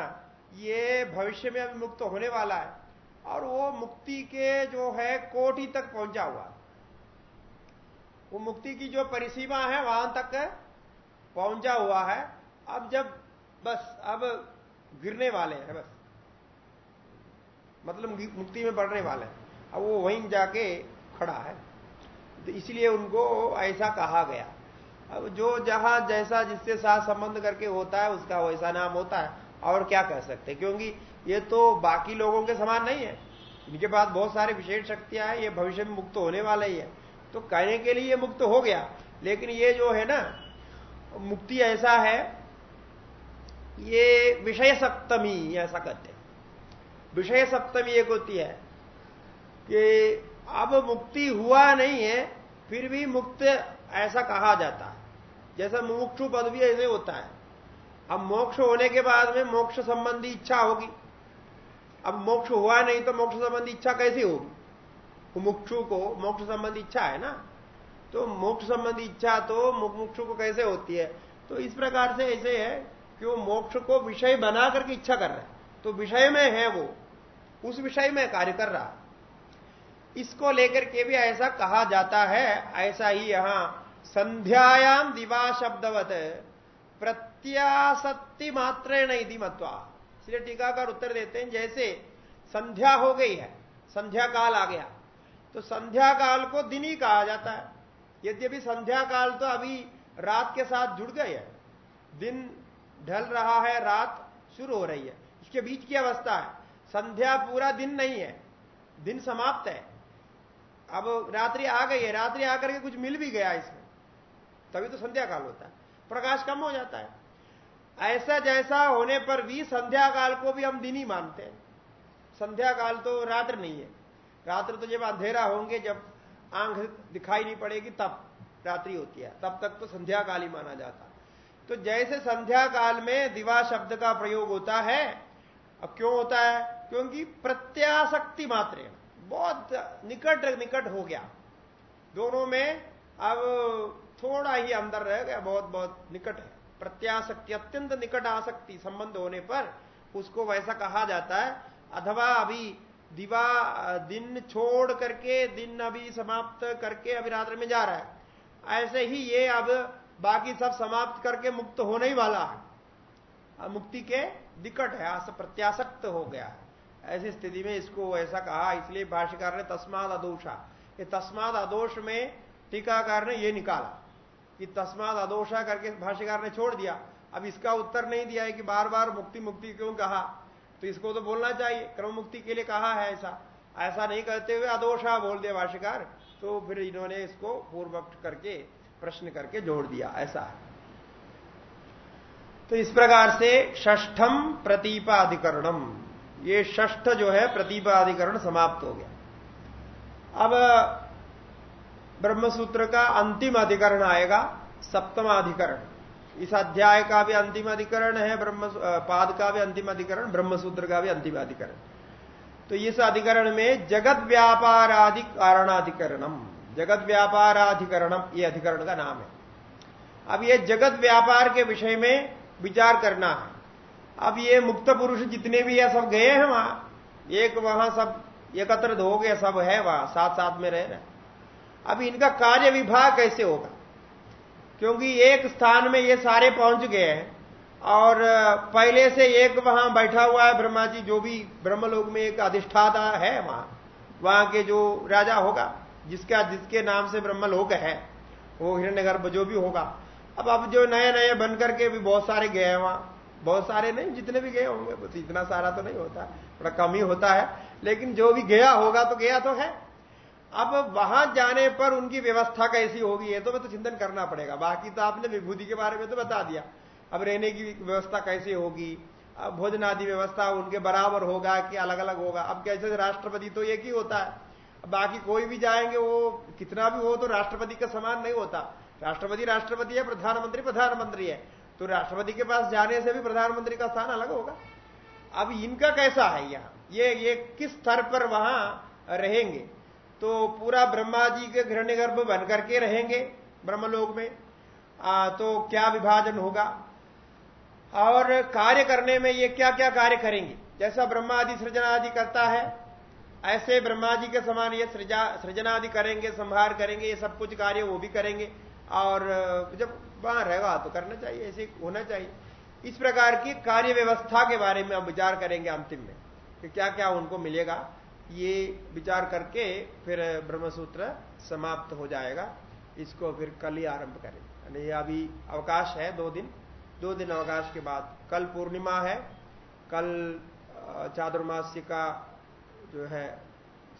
ये भविष्य में अभी मुक्त होने वाला है। और वो मुक्ति के जो है कोटि तक पहुँचा हुआ। वो मुक्ति की जो परिसीमा है, वहाँ तक पहुँचा हुआ है। अब जब बस, अब गिरने वाले हैं, बस। मतलब मुक्ति में बढ़ने वाले हैं। अब वो वहीं जाके खड़ा है। तो इसलिए उनको ऐसा कहा गया। अब जो जहाँ जैसा जिससे साथ संबंध करके होता है, उसका वैसा नाम होता है। और क्या कह सकते क्योंकि ये तो बाकी लोगों के समान नहीं है। इनके पास बहुत सारे विशेष शक्तियाँ हैं, ये भविष्य में मुक्त होने वाला ही है। तो कहने के लिए ये मुक्त हो गया। लेकिन ये जो है ना, मुक्ति ऐसा है, ये विषय सप्तमी ऐसा कहते विषय सप्तमी एक होती है कि अब मुक्ति हुआ नहीं है, फिर भी मुक्त ऐसा कहा जाता है। जैसा मुमुक्षु पद भी ऐसे होता है। अब मोक्ष होने के बाद में मोक्ष संबंधी इच्छा होगी। अब मोक्ष हुआ नहीं तो मोक्ष संबंधी इच्छा कैसी होगी? मुक्षु को मोक्ष संबंधी इच्छा है ना? तो मोक्ष संबंधी इच्छा तो मुमुक्षु को कैसे होती है? तो इस प्रकार से ऐसे है कि वो मोक्ष को विषय बना करके इच्छा कर रहा है। तो विषय में है वो। उस विषय में कार्य कर रहा इसको लेकर के भी ऐसा कहा जाता है, ऐसा ही यहाँ संध्यायाम दिवा शब्दवत प्रत्याशक्ति मात्रेण यदि मत्वा। इसलिए टीकाकार उत्तर देते हैं, जैसे संध्या हो गई है, संध्या काल आ गया। तो संध्या काल को दिन ही कहा जाता है। यद्यपि संध्या काल तो अभी रात के साथ जुड़ गए है। दिन ढल रहा है, रात शुरू हो रही है। इसके बीच की अवस्था है। संध्या पूरा दिन नहीं है। दिन समाप्त है। अब रात्रि आ गई है। रात्रि आकर के कुछ मिल भी गया इसमें। तभी तो संध्या काल होता है। प्रकाश कम हो जाता है। ऐसा जैसा होने पर भी संध्या काल को भी हम दिन ही मानते हैं। संध्या काल तो रात्र नहीं है। रात्र तो जब अंधेरा होंगे, जब आँख दिखाई नहीं पड़ेगी, तब रात्रि होती है। तब तक तो संध्या काल ही माना जाता। तो जैसे संध्या काल में दिवा शब्द का प्रयोग होता है, अब क्यों होता है? क्योंकि प्रत्याशक्ति मात्र बहुत निकट निकट हो गया। दोनों में अब थोड़ा ही अंदर रह गया बहुत बहुत निकट है। प्रत्याशक्ति, अत्यंत निकट आसक्ति संबंध होने पर उसको वैसा कहा जाता है, अथवा अभी दिवा, दिन छोड़ करके, दिन अभी समाप्त करके अभी रात्र में जा रहा है। ऐसे ही ये अब बाकी सब समाप्त करके मुक्त होने ही वाला है। मुक्ति के निकट है प्रत्याशक्त हो गया है। ऐसी स्थिति में इसको ऐसा कहा, इसलिए भाष्यकार ने तस्माद अदोषा। ये तस्माद अदोष में टीकाकार ने ये निकाला। कि तस्माद अदोषा करके भाष्यकार ने छोड़ दिया। अब इसका उत्तर नहीं दिया है कि बार बार मुक्ति मुक्ति क्यों कहा? तो इसको तो बोलना चाहिए। क्रम मुक्ति के लिए कहा है ऐसा। ऐसा नहीं करते हुए अदोषा बोल दिया भाष्यकार। तो फिर इन्होंने इसको पूर्वक्त करके, प्रश्न करके जोड़ दिया। ऐसा तो इस प्रकार से षष्ठम प्रतीपाधिकरणम। ये षष्ठ जो है, प्रतीपाधिकरण समाप्त हो गया। अब ब्रह्मसूत्र का अंतिम अधिकरण आएगा, सप्तम अधिकरण। इस अध्याय का भी अंतिम अधिकरण है, ब्रह्म पाद का भी अंतिम अधिकरण, ब्रह्मसूत्र का भी अंतिम अधिकरण। तो इस अधिकरण में जगत व्यापारादि कारणाधिकरणम, जगत व्यापाराधिकरणम ये अधिकरण का नाम है। अब ये जगत व्यापार के विषय में विचार करना है। अब ये मुक्त पुरुष जितने भी है, सब गए हैं वहाँ। एक वहाँ सब एकत्र हो गए, सब है वहाँ साथ साथ में रह रहे अब इनका कार्य विभाग कैसे होगा? क्योंकि एक स्थान में ये सारे पहुँच गए हैं और पहले से एक वहाँ बैठा हुआ है ब्रह्मा जी, जो भी ब्रह्मलोक में एक अधिष्ठाता है वहाँ वहाँ के जो राजा होगा, जिसका, जिसके नाम से ब्रह्मलोक है, वो हिरण्यगर्भ जो भी होगा। अब अब जो नए नए बन करके भी बहुत सारे गए हैं वहाँ। बहुत सारे नहीं, जितने भी गए होंगे, बस इतना सारा तो नहीं होता, थोड़ा कम ही होता है। लेकिन जो भी गया होगा तो गया तो है। अब वहाँ जाने पर उनकी व्यवस्था कैसी होगी, ये तो मैं तो चिंतन करना पड़ेगा। बाकी तो आपने विभूति के बारे में तो बता दिया। अब रहने की व्यवस्था कैसे होगी? भोजन आदि व्यवस्था उनके बराबर होगा कि अलग अलग होगा? अब कैसे राष्ट्रपति तो एक ही होता है। बाकी कोई भी जाएँगे, वो कितना भी हो तो राष्ट्रपति का समान नहीं होता। राष्ट्रपति राष्ट्रपति है, प्रधानमंत्री प्रधानमंत्री है। तो राष्ट्रपति के पास जाने से भी प्रधानमंत्री का स्थान अलग होगा। अब इनका कैसा है यहाँ? ये ये किस स्तर पर वहाँ रहेंगे? तो पूरा ब्रह्मा जी के गर्भ बन करके रहेंगे ब्रह्मलोक में। आ, तो क्या विभाजन होगा? और कार्य करने में ये क्या क्या कार्य करेंगे? जैसा ब्रह्मा आदि सृजना आदि करता है ऐसे ब्रह्मा जी के समान ये सृजना आदि करेंगे संहार करेंगे ये सब कुछ कार्य वो भी करेंगे। और जब वहाँ रहेगा तो करना चाहिए ऐसे होना चाहिए। इस प्रकार की कार्य व्यवस्था के बारे में हम विचार करेंगे अंतिम में कि क्या क्या उनको मिलेगा। ये विचार करके फिर ब्रह्मसूत्र समाप्त हो जाएगा। इसको फिर कल ही आरंभ करें। ये अभी अवकाश है दो दिन। दो दिन अवकाश के बाद कल पूर्णिमा है। कल चादुर्मासी का जो है,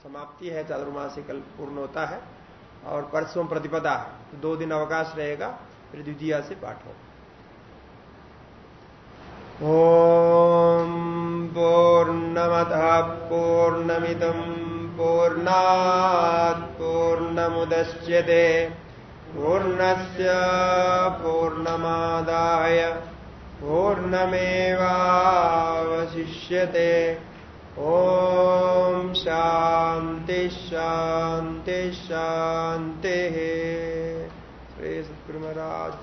समाप्ति है। चातुर्मास्य कल पूर्ण होता है और परसों प्रतिपदा है। तो दो दिन अवकाश रहेगा। फिर द्वितीय से पाठ हो ॐ पूर्णमतः पूर्णमिदम् पूर्णात् पूर्णमुदश्यते पूर्णस्य पूर्णमादाय पूर्णमेवावशिष्यते। ॐ शान्तिः श्री सत्कुरुमराज